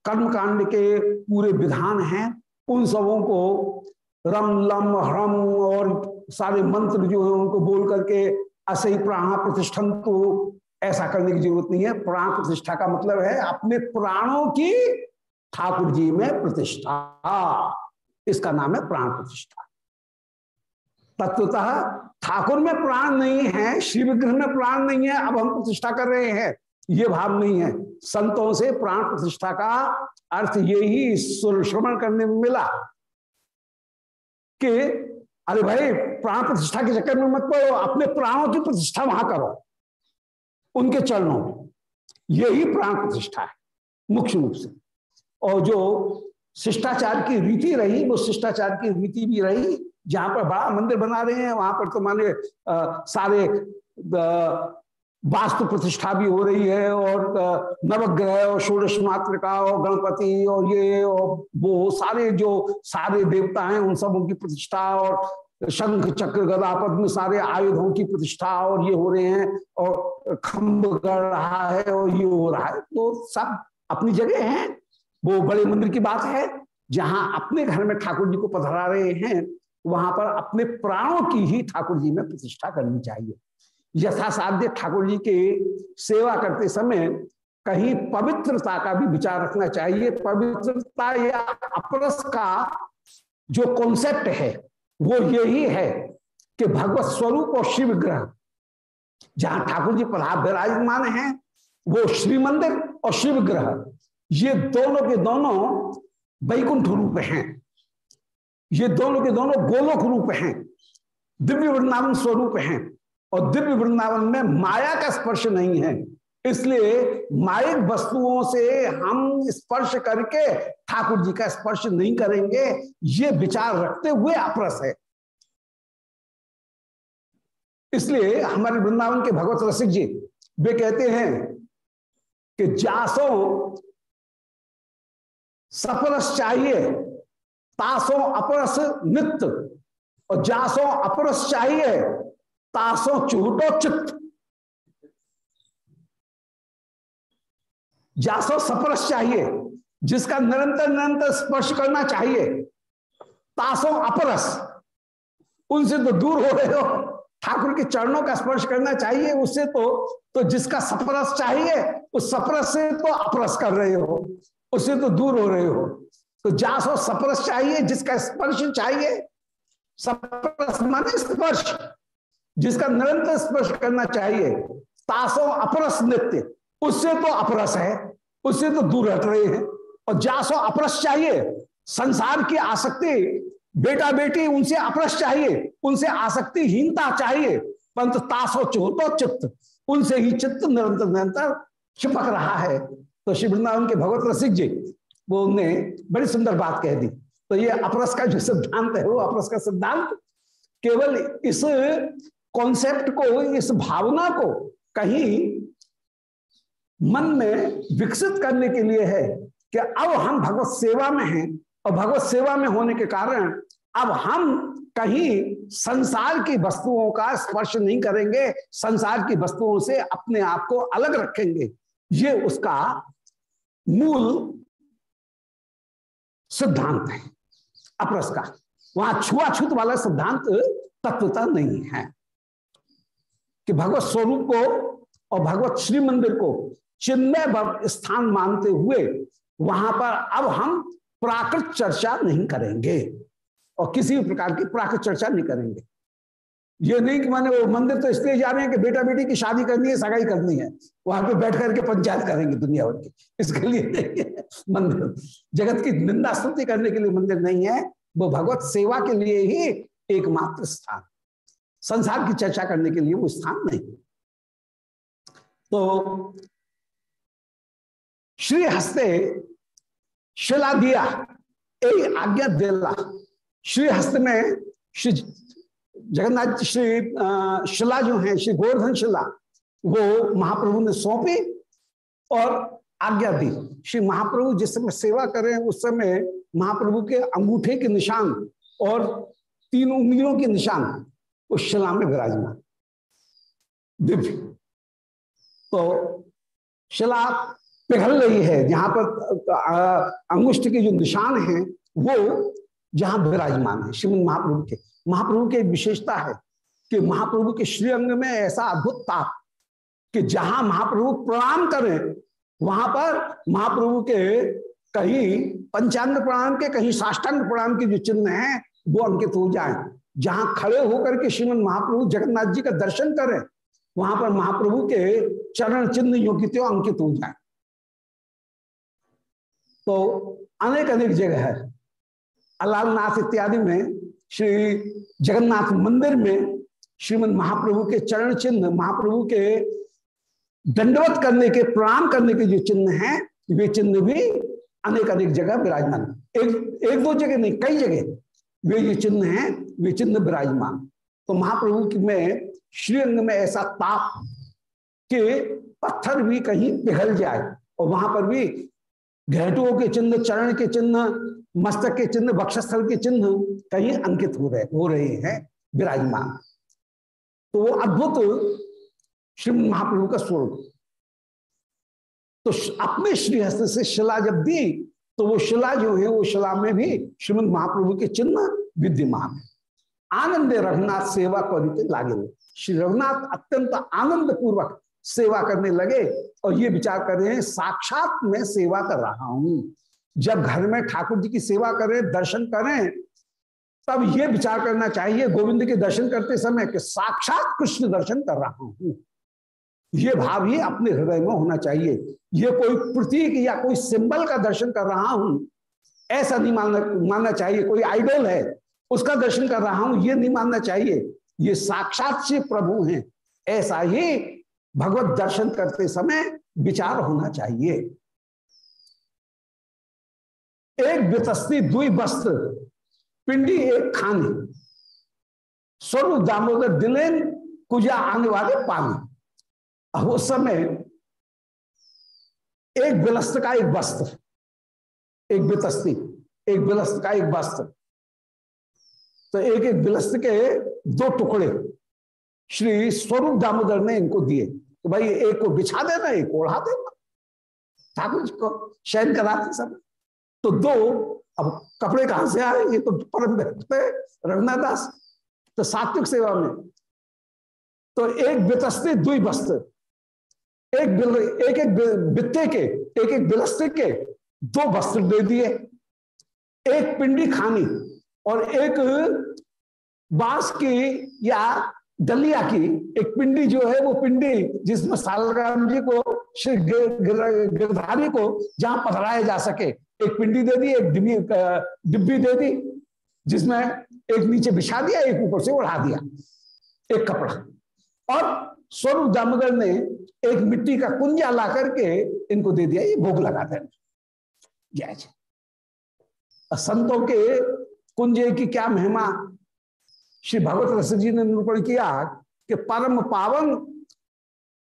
कर्मकांड के पूरे विधान हैं, उन सबों को रम, लम, ह्रम और सारे मंत्र जो है उनको बोल करके असही प्राण प्रतिष्ठन तो ऐसा करने की ज़रूरत नहीं है। प्राण प्रतिष्ठा का मतलब है अपने प्राणों की ठाकुर जी में प्रतिष्ठा। इसका नाम है प्राण प्रतिष्ठा। तत्वतः ठाकुर में प्राण नहीं है श्री विग्रह में प्राण नहीं है, अब हम प्रतिष्ठा कर रहे हैं। ये भाव नहीं है। संतों से प्राण प्रतिष्ठा का अर्थ यही श्रवण करने में मिला कि, अरे भाई, प्राण प्रतिष्ठा के चक्कर में मत पड़ो, अपने प्राणों की प्रतिष्ठा वहाँ करो, उनके चरणों में। यही प्राण प्रतिष्ठा है, मुख्य रूप से। और जो शिष्टाचार की रीति रही, वो शिष्टाचार की रीति भी रही जहाँ पर बड़ा मंदिर बना रहे हैं, वहाँ पर तो माने सारे वास्तु प्रतिष्ठा भी हो रही है और नवग्रह और षोडश मातृका और गणपति और ये और वो सारे जो सारे देवता हैं, उन सब उनकी प्रतिष्ठा और शंख, चक्र, गदा, पद्म सारे आयुधों की प्रतिष्ठा और ये हो रहे हैं और खम्भ गढ़ रहा है और ये हो रहा है। तो सब अपनी जगह है। वो बड़े मंदिर की बात है, जहाँ अपने घर में ठाकुर जी को पधरा रहे हैं। वहाँ पर अपने प्राणों की ही ठाकुर जी में प्रतिष्ठा करनी चाहिए। यथासाध्य ठाकुर जी की सेवा करते समय कहीं पवित्रता का भी विचार रखना चाहिए। पवित्रता या अपरस का जो कॉन्सेप्ट है, वो यही है कि भगवत स्वरूप और शिव ग्रह। जहाँ ठाकुर जी प्रभाव विराजमान है, वो श्री मंदिर और शिव ग्रह। ये दोनों के दोनों वैकुंठ रूप हैं। ये दोनों के दोनों गोलोक रूप हैं, दिव्य वृंदावन स्वरूप हैं, और दिव्य वृंदावन में माया का स्पर्श नहीं है। इसलिए माइक वस्तुओं से हम स्पर्श करके ठाकुर जी का स्पर्श नहीं करेंगे, ये विचार रखते हुए अपरस है। इसलिए हमारे वृंदावन के भगवत रसिक जी, वे कहते हैं कि जासो सपरस चाहिए तासो अपरस नित्य और जासो अपरस चाहिए, तासो चूटो चित्त। जासो सपरस चाहिए, जिसका निरंतर निरंतर स्पर्श करना चाहिए, तासो अपरस। उनसे तो दूर हो रहे हो, ठाकुर के चरणों का स्पर्श करना चाहिए, उससे तो तो जिसका सपरस चाहिए, उस सपरस से तो अपरस कर रहे हो, उससे तो दूर हो रहे हो। तो जासो सपरस चाहिए, जिसका स्पर्श चाहिए सपरस माने स्पर्श, जिसका निरंतर स्पर्श करना चाहिए। तासो अपरस नित्य, उससे तो अपरस है, उससे तो दूर हट रहे हैं। और जासो अपरस चाहिए, संसार की आसक्ति बेटा बेटी उनसे अपरस चाहिए, उनसे आसक्ति हीनता चाहिए, परंतु तासो चोतो चित्त, उनसे ही चित्त निरंतर निरंतर चिपक रहा है। तो श्री वृंदावन के भगवत रसिक जी वो उनने बड़ी सुंदर बात कह दी। तो ये अपरस का जो सिद्धांत है, वो अपरस का सिद्धांत केवल इस कॉन्सेप्ट को, इस भावना को कहीं मन में विकसित करने के लिए है कि अब हम भगवत सेवा में हैं और भगवत सेवा में होने के कारण अब हम कहीं संसार की वस्तुओं का स्पर्श नहीं करेंगे, संसार की वस्तुओं से अपने आप को अलग रखेंगे। ये उसका मूल सिद्धांत है। अपरस का। वहाँ छुआछूत वाला सिद्धांत तत्वता नहीं है। कि भगवत स्वरूप को और भगवत श्री मंदिर को चिन्मय स्थान मानते हुए वहाँ पर अब हम प्राकृत चर्चा नहीं करेंगे और किसी भी प्रकार की प्राकृत चर्चा नहीं करेंगे। ये नहीं कि मैंने वो मंदिर तो इसलिए जा रहे हैं कि बेटा बेटी की शादी करनी है, सगाई करनी है। वहाँ पे बैठ करके पंचायत करेंगे दुनिया भर की। इसके लिए नहीं है मंदिर। जगत की निंदा स्तुति करने के लिए मंदिर नहीं है। वो भगवत सेवा के लिए ही एकमात्र स्थान। संसार की चर्चा करने के लिए वो स्थान नहीं तो श्री हस्ते शिला दिया आज्ञा दिला। श्री हस्त में श्री जगन्नाथ श्री शिला जो है, श्री गोवर्धन शिला, वो महाप्रभु ने सौंपी और आज्ञा दी। श्री महाप्रभु जिस समय सेवा करें उस समय महाप्रभु के अंगूठे के निशान और तीन उंगलियों के निशान उस शिला में विराजमान। दिव्य। तो शिला पिघल रही है, जहाँ पर अंगुष्ठ के जो निशान हैं, वो जहाँ विराजमान है, श्रीमद महाप्रभु के। महाप्रभु की एक विशेषता है कि महाप्रभु के श्रीअंग में ऐसा अद्भुत ताप कि जहाँ महाप्रभु प्रणाम करें, वहाँ पर महाप्रभु के कहीं पंचांग प्रणाम के, कहीं साष्टांग प्रणाम के जो चिन्ह हैं, वो अंकित हो जाए। जहाँ खड़े होकर के श्रीमद महाप्रभु जगन्नाथ जी का दर्शन करें, वहाँ पर महाप्रभु के चरण चिन्ह योग्य अंकित हो जाए। तो अनेक अनेक जगह है। अलालनाथ इत्यादि में श्री जगन्नाथ मंदिर में श्रीमद महाप्रभु के चरण चिन्ह, महाप्रभु के दंडवत करने के, प्रणाम करने के जो चिन्ह हैं, वे चिन्ह भी अनेक अनेक जगह विराजमान। एक एक दो जगह नहीं, कई जगह वे जो चिन्ह हैं, वे चिन्ह विराजमान। तो महाप्रभु में श्रीअंग में ऐसा ताप के पत्थर भी कहीं पिघल जाए और वहाँ पर भी घेटुओं के चिन्ह, चरण के चिन्ह मस्तक के चिन्ह, वक्षस्थल के चिन्ह कहीं अंकित हो रहे हो रहे हैं, विराजमान। तो वो अद्भुत श्री महाप्रभु का स्वरूप। तो अपने श्रीहस्त से शिला जब दी तो वो शिला जो है, वो शिला में भी श्रीमद महाप्रभु के चिन्ह विद्यमान है। आनंद रघुनाथ सेवा को लागे श्री रघुनाथ अत्यंत आनंद पूर्वक सेवा करने लगे और ये विचार कर रहे हैं, साक्षात मैं सेवा कर रहा हूँ। जब घर में ठाकुर जी की सेवा करें, दर्शन करें, तब ये विचार करना चाहिए, गोविंद के दर्शन करते समय कि साक्षात कृष्ण दर्शन कर रहा हूँ। ये भाव ही अपने हृदय में होना चाहिए। ये कोई प्रतीक या कोई सिंबल का दर्शन कर रहा हूँ, ऐसा नहीं मानना मानना चाहिए। कोई आइडल है, उसका दर्शन कर रहा हूँ, ये नहीं मानना चाहिए। ये साक्षात से प्रभु हैं, ऐसा ही भगवत दर्शन करते समय विचार होना चाहिए। एक वितस्ती दुई वस्त्र, पिंडी, एक खानी। स्वरूप दामोदर दिलेन कुजा आने वाले पानी। अब उस समय एक बिलस्त का एक वस्त्र, एक वितस्ती एक बिलस्त का एक वस्त्र। तो एक एक बिलस्त के दो टुकड़े श्री स्वरूप दामोदर ने इनको दिए। तो भाई, एक को बिछा देना, एक ओढ़ा देना। ठाकुर जी को शयन कराते सब। तो दो अब कपड़े कहाँ से आए? ये तो परम व्यक्त रघुनाथ दास तो सात्विक सेवा में। तो एक वितस्ते दुई वस्त्र एक बिल, एक एक बित्ते के एक एक बिलस्ते के दो वस्त्र दे दिए। एक पिंडी खानी और एक बाँस की या दलिया की एक पिंडी जो है वो पिंडी जिसमें सालराम जी को गिरधारी को जहाँ पधराया जा सके, एक पिंडी दे दी, एक डिब्बी डिब्बी दे दी, जिसमें एक नीचे बिछा दिया, एक ऊपर से उड़ा दिया, एक कपड़ा। और स्वरूप दामोदर ने एक मिट्टी का कुंजा ला करके इनको दे दिया, ये भोग लगा देना। जय संतों के कुंजे की क्या महिमा? श्री भगवत रस जी ने निरूपण किया कि परम पावन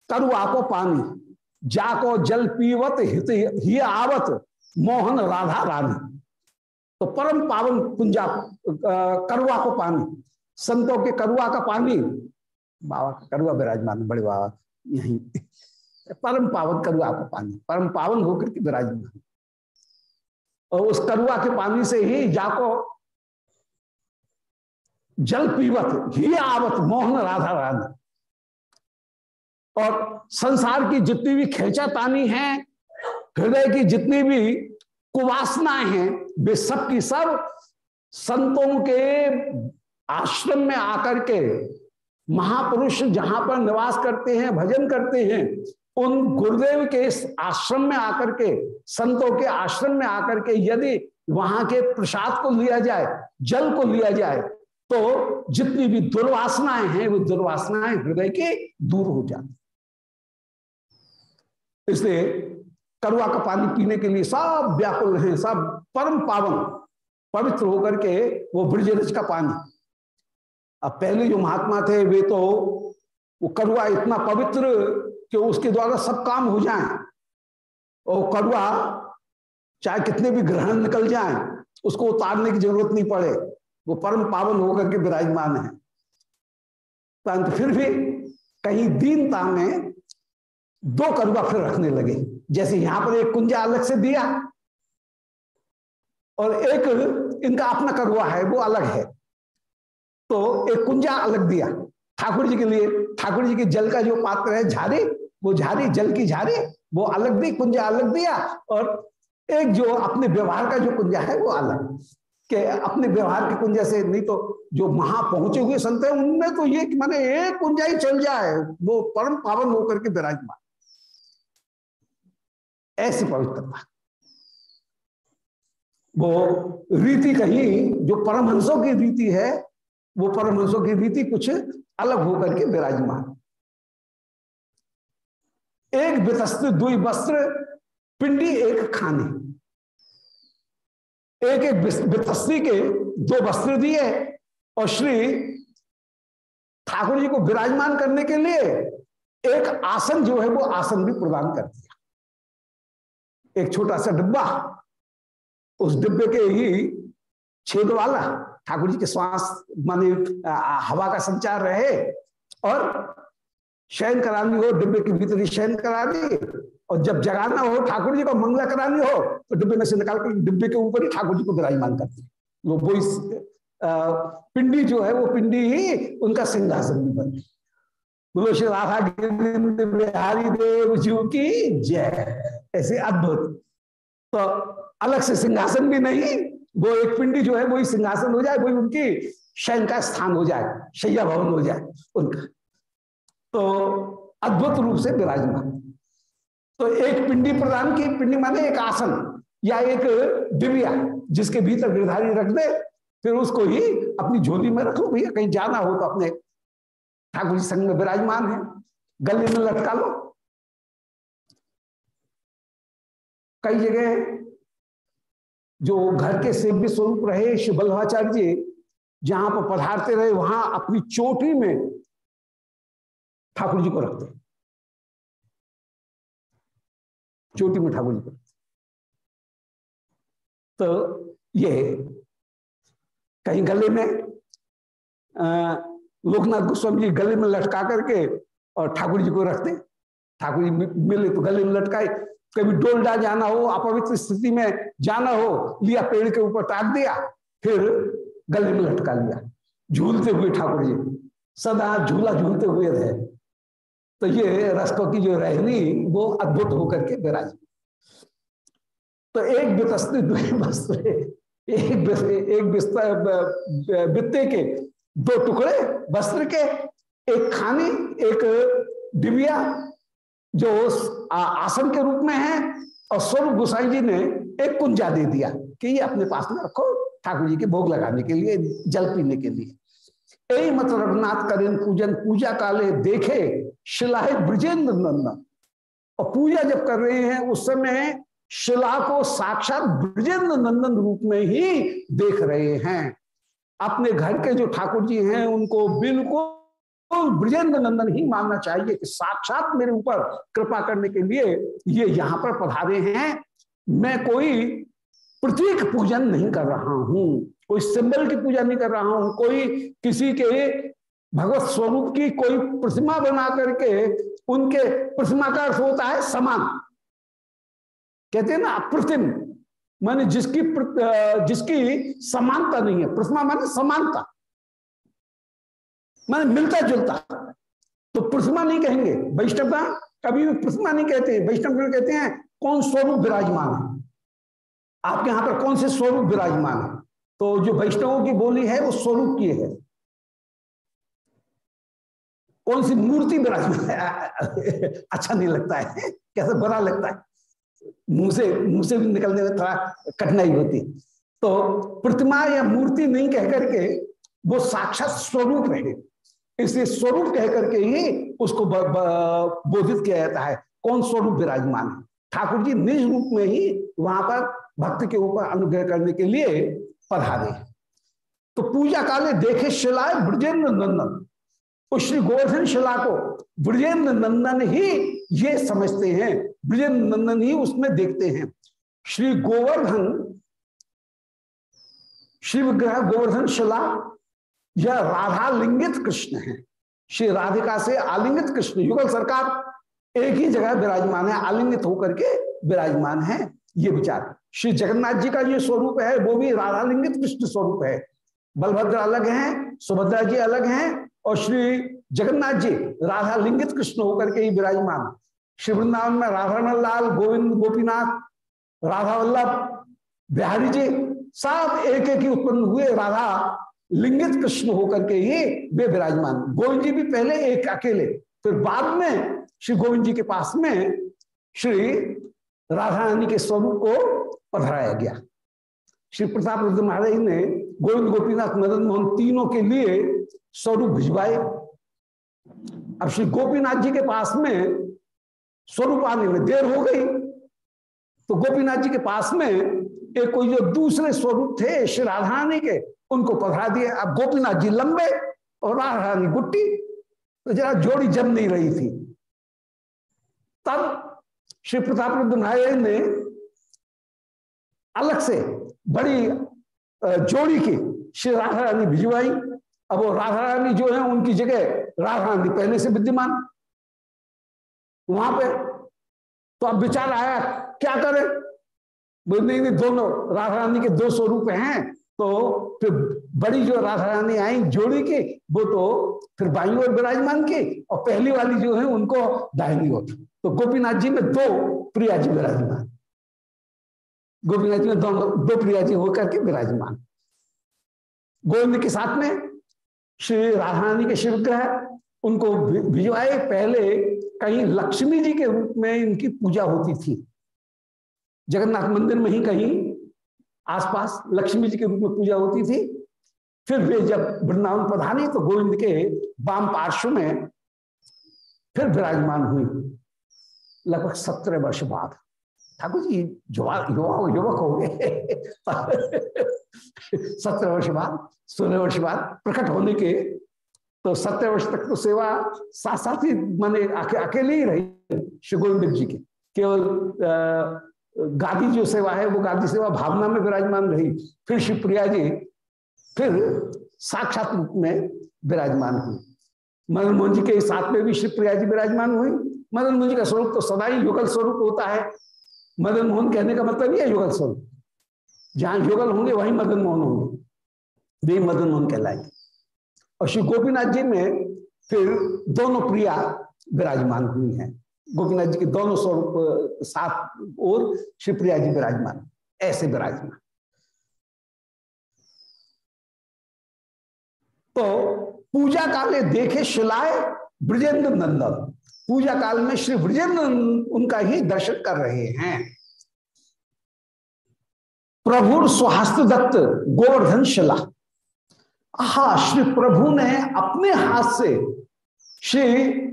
तरुआ को पानी। जाको जल पीवत हित ही आवत, मोहन राधा रानी। तो परम पावन कुंजा करुआ को पानी, संतों के करुआ का पानी। बाबा का करुआ विराजमान, बड़े बाबा, यही। परम पावन करुआ का पानी, परम पावन होकर के विराजमान। और उस करुआ के पानी से ही जाको जल पीवत, ही आवत, मोहन राधा राधा और संसार की जितनी भी खेचातानी है, हृदय की जितनी भी कुवासनाएँ हैं, वे सब की सब संतों के आश्रम में आकर के महापुरुष जहाँ पर निवास करते हैं, भजन करते हैं, उन गुरुदेव के इस आश्रम में आकर के, संतों के आश्रम में आकर के यदि वहाँ के प्रसाद को लिया जाए, जल को लिया जाए तो जितनी भी दुर्वासनाएँ हैं, वो दुर्वासनाएँ हृदय के दूर हो जाती इसलिए करुआ का पानी पीने के लिए सब व्याकुल हैं, सब परम पावन, पवित्र होकर के वो ब्रजरज का पानी। अब पहले जो महात्मा थे, वे तो वो करुआ इतना पवित्र कि उसके द्वारा सब काम हो जाए और करुआ चाहे कितने भी ग्रहण निकल जाए, उसको उतारने की ज़रूरत नहीं पड़े। वो परम पावन होकर के विराजमान है। परंतु फिर भी कहीं दीनता में दो करुआ फिर रखने लगे। जैसे यहाँ पर एक कुंजा अलग से दिया और एक इनका अपना करुआ है, वो अलग है। तो एक कुंजा अलग दिया। ठाकुर जी के लिए, ठाकुर जी के जल का जो पात्र है झारी, वो झारी, जल की झारी, वो अलग दी, कुंजा अलग दिया और एक जो अपने व्यवहार का जो कुंजा है, वो अलग। के अपने व्यवहार के कुंजा से नहीं तो जो महा पहुँचे हुए संत है, उनमें तो ये माने एक कुंजा ही चल जाए, वो परम पावन होकर के विराजमान। ऐसी पवित्रता वो रीति कहीं, जो परमहंसों की रीति है, वो परमहंसों की रीति कुछ अलग होकर के विराजमान। एक वितस्त्र दुई वस्त्र, पिंडी, एक खाने। एक एक वितस्त्री के दो वस्त्र दिए और श्री ठाकुर जी को विराजमान करने के लिए एक आसन जो है, वो आसन भी प्रदान कर दिया। एक छोटा सा डिब्बा, उस डिब्बे के ही छेद वाला, ठाकुर जी के श्वास माने हवा का संचार रहे और शयन करानी हो, डिब्बे के भीतर ही शयन करा दी, और जब जगाना हो, ठाकुर जी को मंगला करानी हो तो डिब्बे में से निकाल कर डिब्बे के ऊपर ही ठाकुर जी को विराजमान करती वो वो इस पिंडी जो है, वो पिंडी ही उनका सिंहासन भी बन बोलो, श्री राधा बिहारी देव जी की जय। ऐसे अद्भुत। तो अलग से सिंहासन भी नहीं, वो एक पिंडी जो है, वही सिंहासन हो जाए, वही उनकी शयन का स्थान हो जाए शैया भवन हो जाए उनका। तो अद्भुत रूप से विराजमान। तो एक पिंडी प्रदान की, पिंडी माने एक आसन या एक दिव्या जिसके भीतर गिरधारी रख दे, फिर उसको ही अपनी झोली में रख लो भैया कहीं जाना हो तो अपने ठाकुर जी संग में विराजमान है। गले में लटका लो। कई जगह जो घर के सेव्य स्वरूप रहे शिव बल्लभाचार्य जी, जहाँ पर पधारते रहे, वहाँ अपनी चोटी में ठाकुर जी को रखते। चोटी में ठाकुर जी को तो ये कहीं गले में लोकनाथ गोस्वामी जी गले में लटका करके और ठाकुर जी को रखते। ठाकुर जी मिले तो गले में लटकाए। कभी डोलडा जाना हो, अपवित्र स्थिति में जाना हो, लिया पेड़ के ऊपर टाक दिया, फिर गले में लटका लिया। झूलते हुए ठाकुर जी, सदा झूला झूलते हुए रहे। तो ये रस्तों की जो रहनी, वो अद्भुत होकर के विराज तो एक बितस्ते वस्त्र एक एक बिस्ते के दो टुकड़े, वस्त्र के, एक खानी, एक डिबिया जो आसन के रूप में है, और स्वरूप गोसाई जी ने एक कुंजा दे दिया कि ये अपने पास में रखो ठाकुर जी के भोग लगाने के लिए, जल पीने के लिए। यही मत रघुनाथ करें पूजन, पूजा काले देखे शिला ब्रजेंद्र नंदन। और पूजा जब कर रहे हैं, उस समय शिला को साक्षात ब्रजेंद्र नंदन रूप में ही देख रहे हैं। अपने घर के जो ठाकुर जी हैं, उनको बिल्कुल ब्रजेंद्र नंदन ही मानना चाहिए कि साक्षात मेरे ऊपर कृपा करने के लिए ये यहाँ पर पधारे हैं। मैं कोई पृथ्वी का पूजन नहीं कर रहा हूँ, कोई सिंबल की पूजा नहीं कर रहा हूँ, कोई किसी के भगवत स्वरूप की कोई प्रतिमा बना करके उनके प्रतिमा का अर्थ होता है समान। कहते हैं ना, अप्रतिम, माने जिसकी जिसकी समानता नहीं है। प्रतिमा माने समानता। माने मिलता जुलता। तो प्रतिमा नहीं कहेंगे। वैष्णवता कभी भी प्रतिमा नहीं कहते हैं। वैष्णव कहते हैं? कौन स्वरूप विराजमान है? आपके यहाँ पर कौन से स्वरूप विराजमान है? तो जो वैष्णवों की बोली है, वो स्वरूप की है। कौन सी मूर्ति विराजमान है? अच्छा नहीं लगता है। कैसे बुरा लगता है। मुँह से मुँह से निकलने में थोड़ा कठिनाई होती। तो प्रतिमा या मूर्ति नहीं कह करके वो साक्षात स्वरूप रहे इसलिए स्वरूप कह करके ही उसको बोधित किया जाता है। कौन स्वरूप विराजमान है? ठाकुर जी निज रूप में ही वहाँ पर भक्त के ऊपर अनुग्रह करने के लिए पधारे। तो पूजा काले देखे शिलाए ब्रजेंद्र नंदन। उस श्री गोवर्धन शिला को ब्रजेंद्र नंदन ही ये समझते हैं। ब्रजेंद्र नंदन ही उसमें देखते हैं। श्री गोवर्धन, श्री विग्रह गोवर्धन शिला यह राधा लिंगित कृष्ण है। श्री राधिका से आलिंगित कृष्ण, युगल सरकार एक ही जगह विराजमान है, आलिंगित होकर के विराजमान है, ये विचार। श्री जगन्नाथ जी का जो स्वरूप है, वो भी राधा लिंगित कृष्ण स्वरूप है। बलभद्र अलग हैं, सुभद्रा जी अलग हैं, और श्री जगन्नाथ जी राधा लिंगित कृष्ण होकर के ही विराजमान। श्री वृंदावन में राधा लाल गोविंद गोपीनाथ राधा वल्लभ बिहारी जी, सब एक एक ही उत्पन्न हुए। राधा लिंगित कृष्ण होकर के ही वे विराजमान। गोविंद जी भी पहले एक अकेले। फिर बाद में श्री गोविंद जी के पास में श्री राधा रानी के स्वरूप को पधराया गया। श्री प्रताप रुद्र महाराज ने गोविंद गोपीनाथ मदन मोहन तीनों के लिए स्वरूप भिजवाए। अब श्री गोपीनाथ जी के पास में स्वरूप आने में देर हो गई। तो गोपीनाथ जी के पास में एक कोई जो दूसरे स्वरूप थे, श्री राधारानी के उनको पधरा दिए। अब गोपीनाथ जी लंबे और राधारानी गुट्टी तो जरा जोड़ी जम नहीं रही थी। तब श्री प्रताप नारायण ने अलग से बड़ी जोड़ी की श्री राधा रानी भिजवाई। अब वो राधा रानी जो है, उनकी जगह राधा रानी पहले से विद्यमान। वहाँ पे तो अब विचार आया, क्या करे? नहीं नहीं, दोनों राधा रानी के दो स्वरूप हैं तो फिर बड़ी जो राधा रानी आई जोड़ी की, वो तो फिर बाई और विराजमान की, और पहली वाली जो है उनको दाहिनी ओर तो गोपीनाथ जी में दो प्रिया जी विराजमान। गोपीनाथ जी में दोनों दो प्रिया जी होकर के विराजमान। गोविंद के साथ में श्री राधा रानी के शिव ग्रह उनको भिजवाए पहले कहीं लक्ष्मी जी के रूप में इनकी पूजा होती थी। जगन्नाथ मंदिर में ही कहीं आसपास लक्ष्मी जी के रूप में पूजा होती थी। फिर वे जब वृंदावन प्रधानी तो गोविंद के वाम पार्श्व में फिर विराजमान हुई। लगभग सत्रह वर्ष बाद। ठाकुर जी, युवा युवक हो गए। सत्रह वर्ष बाद, सोलह वर्ष बाद प्रकट होने के तो सत्रह वर्ष तक तो सेवा साथ साथ ही माने अकेले ही रही श्री गोविंद जी की। केवल गादी जो सेवा है, वो गादी सेवा भावना में विराजमान रही। फिर शिवप्रिया जी, फिर साक्षात रूप में विराजमान हुई। मदन मोहन जी के साथ में भी शिवप्रिया जी विराजमान हुई। मदन मोहन जी का स्वरूप तो सदा ही युगल स्वरूप होता है। मदन मोहन कहने का मतलब ये युगल स्वरूप। जहाँ युगल होंगे, वहीं मदन मोहन होंगे। वे मदन मोहन कहलाएँगे। और श्री गोपीनाथ जी में फिर दोनों प्रिया विराजमान हुई हैं। गोपीनाथ जी के दोनों स्वरूप सात और शिवप्रिया जी विराजमान, ऐसे विराजमान। तो पूजा काले देखे शिलाए ब्रजेंद्र नंदन। पूजा काल में श्री ब्रजेंद्र उनका ही दर्शन कर रहे हैं। प्रभु स्वहस्त दत्त गोवर्धन शिला। हा श्री प्रभु ने अपने हाथ से श्री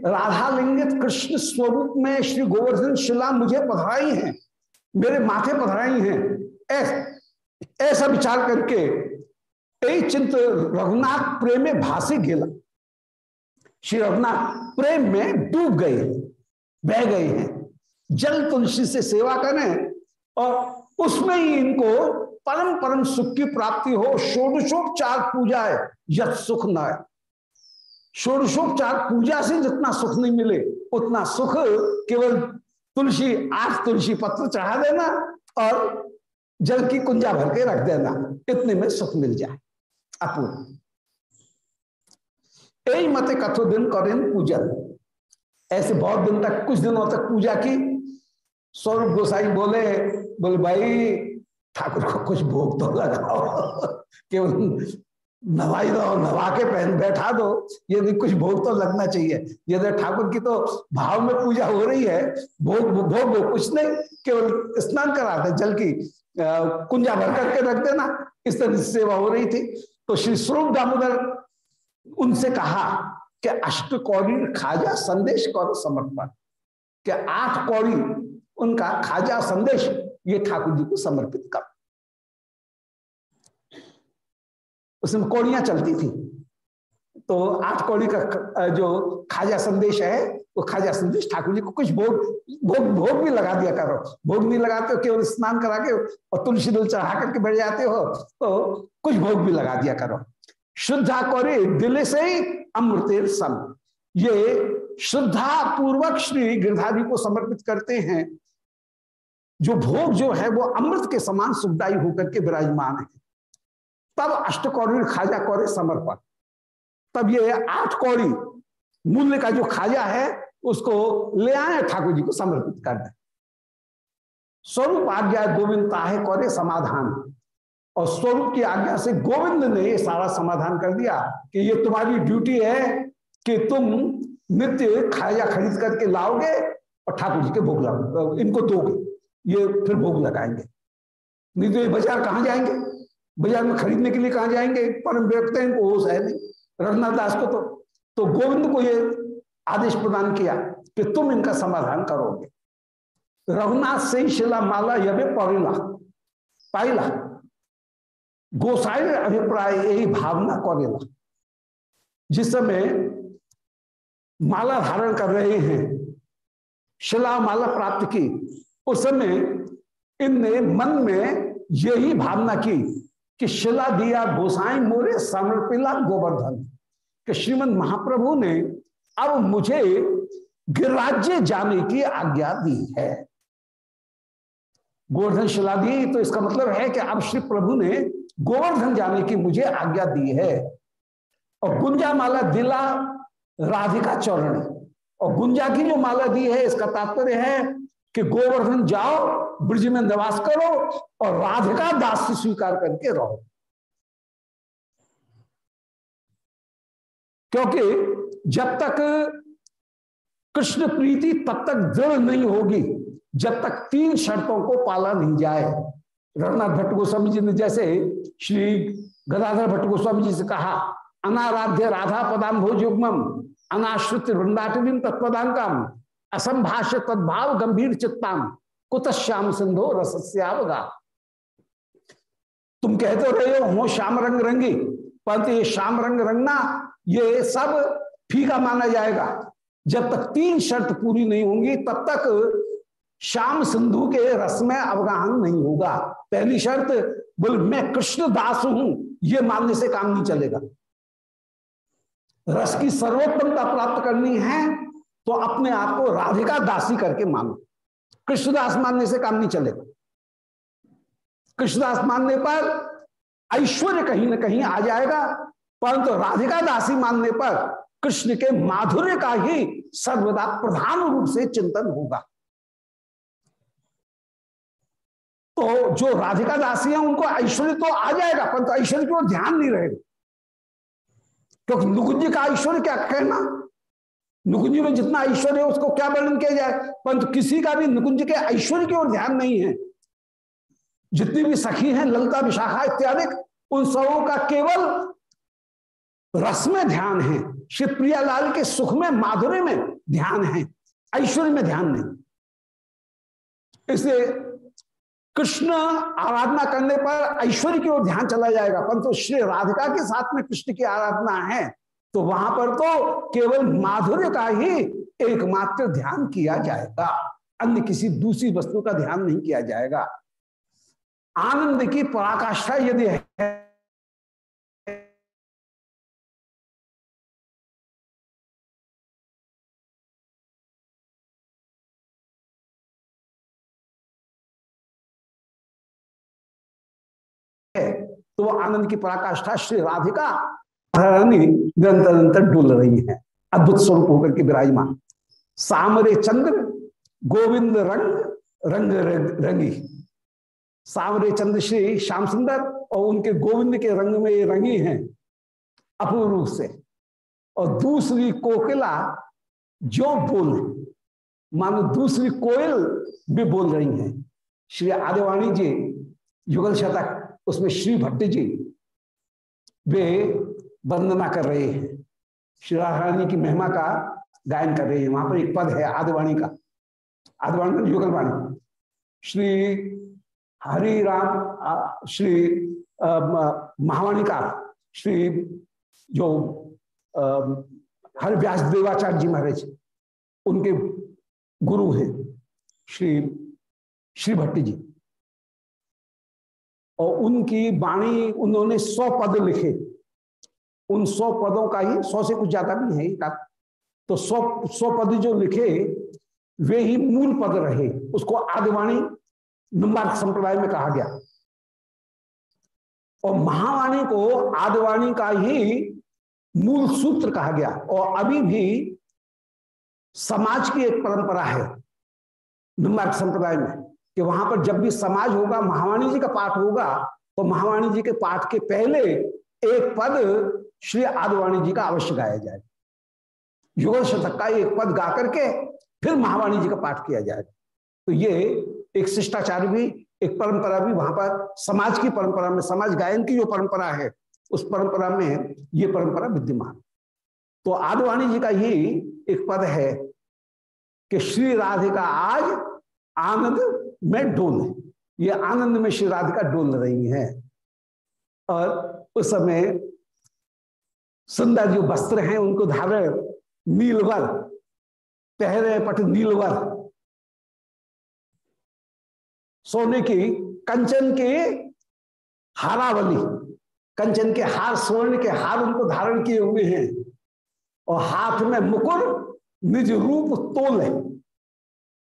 राधा लिंगित कृष्ण स्वरूप में श्री गोवर्धन शिला मुझे पधराई है, मेरे माथे पधराई हैं। ऐसा विचार करके चिंत रघुनाथ प्रेम में भाषे गेला। श्री रघुनाथ प्रेम में डूब गए, बह गए हैं। जल तुलसी से सेवा करें और उसमें ही इनको परम परम सुख की प्राप्ति हो। षोडशोपचार पूजा है यथ सुख न है षोडशोपचार पूजा से जितना सुख नहीं मिले, उतना सुख केवल तुलसी, आठ तुलसी पत्र चढ़ा देना और जल की कुंजा भर के रख देना। इतने में सुख मिल जाए। अपूर्ण यही मत कथो दिन करें पूजन। ऐसे बहुत दिन तक, कुछ दिनों तक पूजा की। स्वरूप गोसाई बोले बोले, भाई, ठाकुर को कुछ भोग तो लगाओ। केवल नवाई दो नवा के पहन, बैठा दो। यदि कुछ भोग तो लगना चाहिए। यदि ठाकुर की तो भाव में पूजा हो रही है। भोग भोग कुछ नहीं, केवल स्नान करा दे, जल की कुंजा भर करके रख देना। इस तरह से सेवा हो रही थी। तो श्री स्वरूप दामोदर उनसे कहा कि अष्ट कौड़ी खाजा संदेश कौर समर्पण। कि आठ कौड़ी उनका खाजा संदेश, ये ठाकुर जी को समर्पित कर। उसमें कौड़ियाँ चलती थी। तो आठ कौड़ी का जो खाजा संदेश है, वो खाजा संदेश ठाकुर जी को कुछ भोग भोग भोग भी लगा दिया करो। भोग नहीं लगाते हो, केवल स्नान करा के और तुलसी दल चढ़ा करके बैठ जाते हो तो कुछ भोग भी लगा दिया करो। शुद्धा कौरे दिल से ही अमृत सम ये शुद्धा पूर्वक श्री गिरधारी को समर्पित करते हैं। जो भोग जो है, वो अमृत के समान सुखदायी होकर के विराजमान है। तब अष्टकौरी खाजा कौरे समर्पण। तब ये आठ कौड़ी मूल्य का जो खाजा है, उसको ले आए ठाकुर जी को समर्पित कर दे स्वरूप आज्ञा गोविंद है कौरे समाधान। और स्वरूप की आज्ञा से गोविंद ने ये सारा समाधान कर दिया कि ये तुम्हारी ड्यूटी है कि तुम नित्य खाया खरीद करके लाओगे और ठाकुर जी के भोग लाओगे। इनको दोगे। ये फिर भोग लगाएँगे। नहीं तो ये बाज़ार कहाँ जाएँगे? बाज़ार में खरीदने के लिए कहाँ जाएँगे? परम व्यक्त है होश है नहीं। रघुनाथ दास को तो तो गोविंद को ये आदेश प्रदान किया कि तुम इनका समाधान करोगे। रघुनाथ से शिला माला यवे पविला, पाइला। गोसाई अभिप्राय, यही भावना करेला। जिस समय माला धारण कर रहे हैं, शिला माला प्राप्त की, उस समय इनने मन में यही भावना की कि शिला दिया गोसाई मोरे समर्पिला गोवर्धन। कि श्रीमद महाप्रभु ने अब मुझे गिरिराज्य जाने की आज्ञा दी है। गोवर्धन शिला दी तो इसका मतलब है कि अब श्री प्रभु ने गोवर्धन जाने की मुझे आज्ञा दी है। और गुंजा माला दिला राधिका चरण। और गुंजा की जो माला दी है, इसका तात्पर्य है कि गोवर्धन जाओ, ब्रज में निवास करो और राधिका दास स्वीकार करके रहो। क्योंकि जब तक कृष्ण प्रीति तब तक दृढ़ नहीं होगी, जब तक तीन शर्तों को पाला नहीं जाए। रघुनाथ भट्ट गोस्वामी जी ने जैसे श्री गदाधर भट्ट गोस्वामी जी से कहा, अनाराध्य राधा पदाम भोजुग्मम अनाश्रित वृंदाटवीम तत्पदांकम असंभाष्य तद्भाव गंभीर चित्ताम कुत श्याम सिंधो रसस्यावगा? तुम कहते रहे हो हो श्याम रंग रंगी। परंतु ये श्याम रंग रंगना, ये सब फीका माना जाएगा। जब तक तीन शर्त पूरी नहीं होंगी, तब तक श्याम सिंधु के रस में अवगाहन नहीं होगा। पहली शर्त, बोल, मैं कृष्ण दास हूँ, ये मानने से काम नहीं चलेगा। रस की सर्वोत्तमता प्राप्त करनी है तो अपने आप को राधिका दासी करके मानो। कृष्णदास मानने से काम नहीं चलेगा। कृष्णदास मानने पर ऐश्वर्य कहीं ना कहीं आ जाएगा, परंतु तो राधिका दासी मानने पर कृष्ण के माधुर्य का ही सर्वदा प्रधान रूप से चिंतन होगा। तो जो राधिका दासी है, उनको ऐश्वर्य तो आ जाएगा, परंतु तो ऐश्वर्य की ओर ध्यान नहीं रहेगा। क्योंकि नुकुंज का ऐश्वर्य क्या कहना? नुकुंज में जितना ऐश्वर्य है, उसको क्या वर्णन किया जाए? परंतु किसी का भी नुकुंज के ऐश्वर्य की ओर ध्यान नहीं है। जितनी भी सखी हैं ललता विशाखा इत्यादि, उन सबों का केवल रस में ध्यान है। श्री प्रियालाल के सुख में, माधुर्य में ध्यान है, ऐश्वर्य में ध्यान नहीं। इसलिए कृष्ण आराधना करने पर ऐश्वर्य की ओर ध्यान चला जाएगा। परंतु तो श्री राधिका के साथ में कृष्ण की आराधना है तो वहाँ पर तो केवल माधुर्य का ही एकमात्र ध्यान किया जाएगा। अन्य किसी दूसरी वस्तु का ध्यान नहीं किया जाएगा। आनंद की पराकाष्ठा यदि है तो आनंद की पराकाष्ठा श्री राधिका निरंतर निरंतर डुल रही है, अद्भुत स्वरूप होकर के विराजमान। सामरे चंद्र, गोविंद रंग रंग रंगी। सामरे चंद्र श्री श्याम सुंदर और उनके गोविंद के रंग में ये रंगी हैं अपूर्ण रूप से। और दूसरी कोकिला जो बोल मानो दूसरी कोयल भी बोल रही हैं। श्री आदिवाणी जी, युगल शतक, उसमें श्री भट्ट जी, वे वंदना कर रहे हैं। श्री रानी की महिमा का गायन कर रहे हैं। वहाँ पर एक पद है आदिवाणी का। आदिवाणी युगल वाणी। श्री हरि राम श्री महावाणी का श्री जो हर व्यास देवाचार्य जी महाराज, उनके गुरु हैं, श्री श्री भट्ट जी। और उनकी वाणी उन्होंने सौ पद लिखे। उन सौ पदों का ही सौ से कुछ ज़्यादा भी है तो सौ सौ पद जो लिखे, वे ही मूल पद रहे, उसको आदिवाणी निम्बार्क संप्रदाय में कहा गया। और महावाणी को आदिवाणी का ही मूल सूत्र कहा गया। और अभी भी समाज की एक परंपरा है निम्बार्क संप्रदाय में, कि वहाँ पर जब भी समाज होगा, महावाणी जी का पाठ होगा तो महावाणी जी के पाठ के पहले एक पद श्री आदिवाणी जी का अवश्य गाया जाए। युगल शतक का एक पद गा करके फिर महावाणी जी का पाठ किया जाए। तो ये एक शिष्टाचार भी, एक परंपरा भी वहाँ पर, समाज की परंपरा में, समाज गायन की जो परंपरा है, उस परंपरा में ये परंपरा विद्यमान। तो आदिवाणी जी का ही एक पद है कि श्री राधिका आज आनंद में डोल ये आनंद में श्री राधिका डोल रही हैं। और उस समय सुंदर जो वस्त्र हैं, उनको धारण नीलवर, पहरे पट नीलवर सोने की, कंचन के हारावली, कंचन के हार, स्वर्ण के हार उनको धारण किए हुए हैं। और हाथ में मुकुर, निज रूप तोले।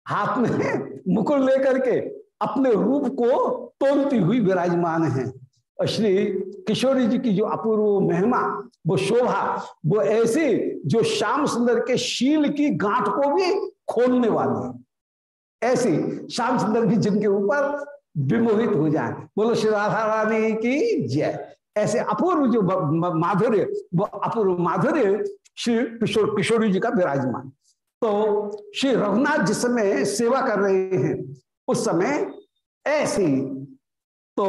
हाथ में मुकुर लेकर के अपने रूप को तोलती हुई विराजमान है। और श्री किशोरी जी की जो अपूर्व महिमा, वो शोभा, वो ऐसी जो श्याम सुंदर के शील की गांठ को भी खोलने वाली है। ऐसी श्याम सुंदर भी जिनके ऊपर विमोहित हो जाए। बोलो, श्री राधा रानी की जय। ऐसे अपूर्व जो माधुर्य, वो अपूर्व माधुर्य श्री किशोर, किशोरी जी का विराजमान। तो श्री रघुनाथ जिस समय सेवा कर रहे हैं, उस समय ऐसी तो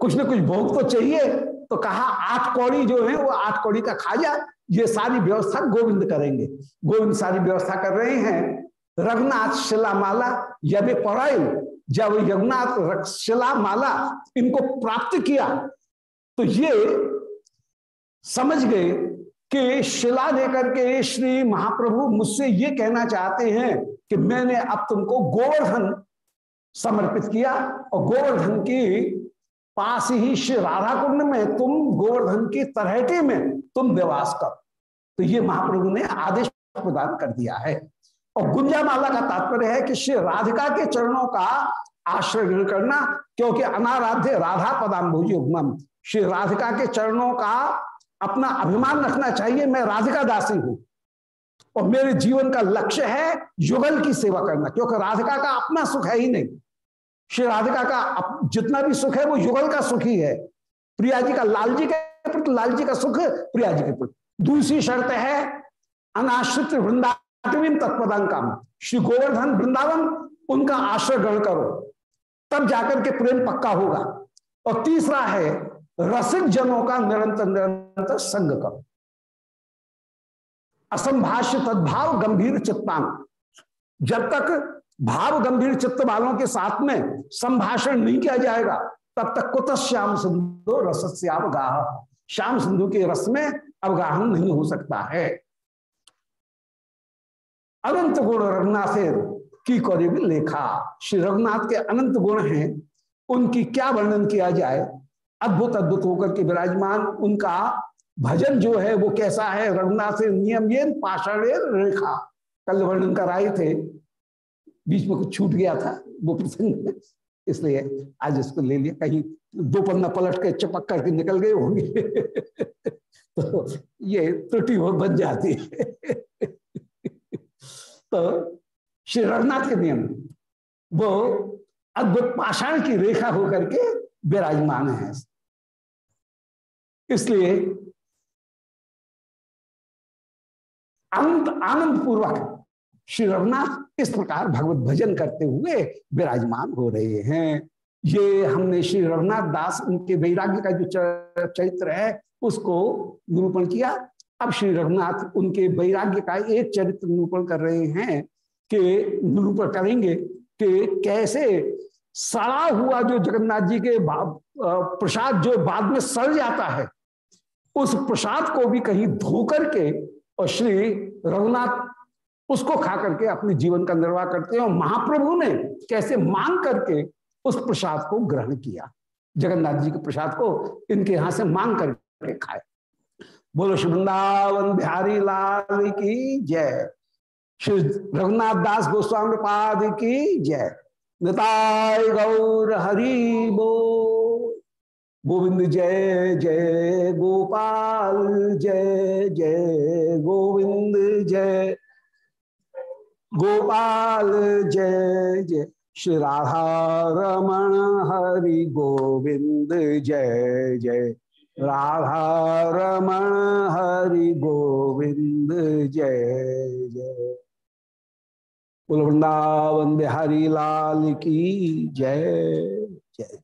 कुछ ना कुछ भोग तो चाहिए। तो कहा, आठ कौड़ी जो है, वो आठ कौड़ी का खाजा, ये सारी व्यवस्था गोविंद करेंगे। गोविंद सारी व्यवस्था कर रहे हैं। रघुनाथ शिला माला यदि पढ़ाई, जब यमुनाथ शिला माला इनको प्राप्त किया तो ये समझ गए कि शिला देकर के श्री महाप्रभु मुझसे ये कहना चाहते हैं कि मैंने अब तुमको गोवर्धन समर्पित किया और गोवर्धन की पास ही श्री राधा कुंड में तुम गोवर्धन की तरहटी में तुम निवास कर। तो ये महाप्रभु ने आदेश प्रदान कर दिया है। और गुंजा माला का तात्पर्य है कि श्री राधिका के चरणों का आश्रय ग्रहण करना, क्योंकि अनाराध्य राधा पदाम भोजी श्री राधिका के चरणों का अपना अभिमान रखना चाहिए, मैं राधिका दासी हूँ। और मेरे जीवन का लक्ष्य है युगल की सेवा करना, क्योंकि राधिका का अपना सुख है ही नहीं। श्री राधिका का जितना भी सुख है, वो युगल का सुख ही है। प्रिया जी का लाल जी के प्रति लाल जी का सुख प्रिया जी के प्रति दूसरी शर्त है, अनाश्रित वृंदावन तत्पदांकाम श्री गोवर्धन वृंदावन, उनका आश्रय ग्रहण करो। तब जाकर के प्रेम पक्का होगा। और तीसरा है, रसिक जनों का निरंतर निरंतर संग करो। असंभाष्य तद्भाव गंभीर चित्तान जब तक भाव गंभीर चित्त वालों के साथ में संभाषण नहीं किया जाएगा, तब तक कुत श्याम सिंधु रस श्यावगाह श्याम सिंधु के रस में अवगाहन नहीं हो सकता है। अनंत गुण रघुनाथ की कौरी भी लेखा। श्री रघुनाथ के अनंत गुण हैं। उनकी क्या वर्णन किया जाए? अद्भुत अद्भुत होकर के विराजमान उनका भजन जो है, वो कैसा है? रघुनाथ नियम ये पाषाण रेखा। कल वर्णन कर आए थे। बीच में कुछ छूट गया था। वो प्रसंग इसलिए आज इसको ले लिया। कहीं दो पन्ना पलट के चपक करके निकल गए होंगे। तो ये त्रुटि बन जाती है। तो श्री रघुनाथ के नियम वो अद्भुत पाषाण की रेखा होकर के विराजमान है। इसलिए आनंद आनंद पूर्वक श्री रघुनाथ इस प्रकार भगवत भजन करते हुए विराजमान हो रहे हैं। ये हमने श्री रघुनाथ दास उनके वैराग्य का जो चरित्र है, उसको निरूपण किया। अब श्री रघुनाथ उनके वैराग्य का एक चरित्र निरूपण कर रहे हैं कि निरूपण करेंगे कि कैसे सड़ा हुआ जो जगन्नाथ जी के प्रसाद जो बाद में सड़ जाता है, उस प्रसाद को भी कहीं धो करके और श्री रघुनाथ उसको खा करके अपने जीवन का निर्वाह करते हैं और महाप्रभु ने कैसे मांग करके उस प्रसाद को ग्रहण किया। जगन्नाथ जी के प्रसाद को इनके यहाँ से मांग करके खाए। बोलो वृंदावन बिहारी लाल की जय। श्री रघुनाथ दास गोस्वामी पाद की जय। नताय गौर हरि बो गोविंद जय जय गोपाल, जय जय गोविंद, जय गोपाल, जय जय श्री राधा रमण हरि गोविंद, जय जय राधा रमण हरि गोविंद जय जय। वृंदावन बिहारी लाल की जय जय।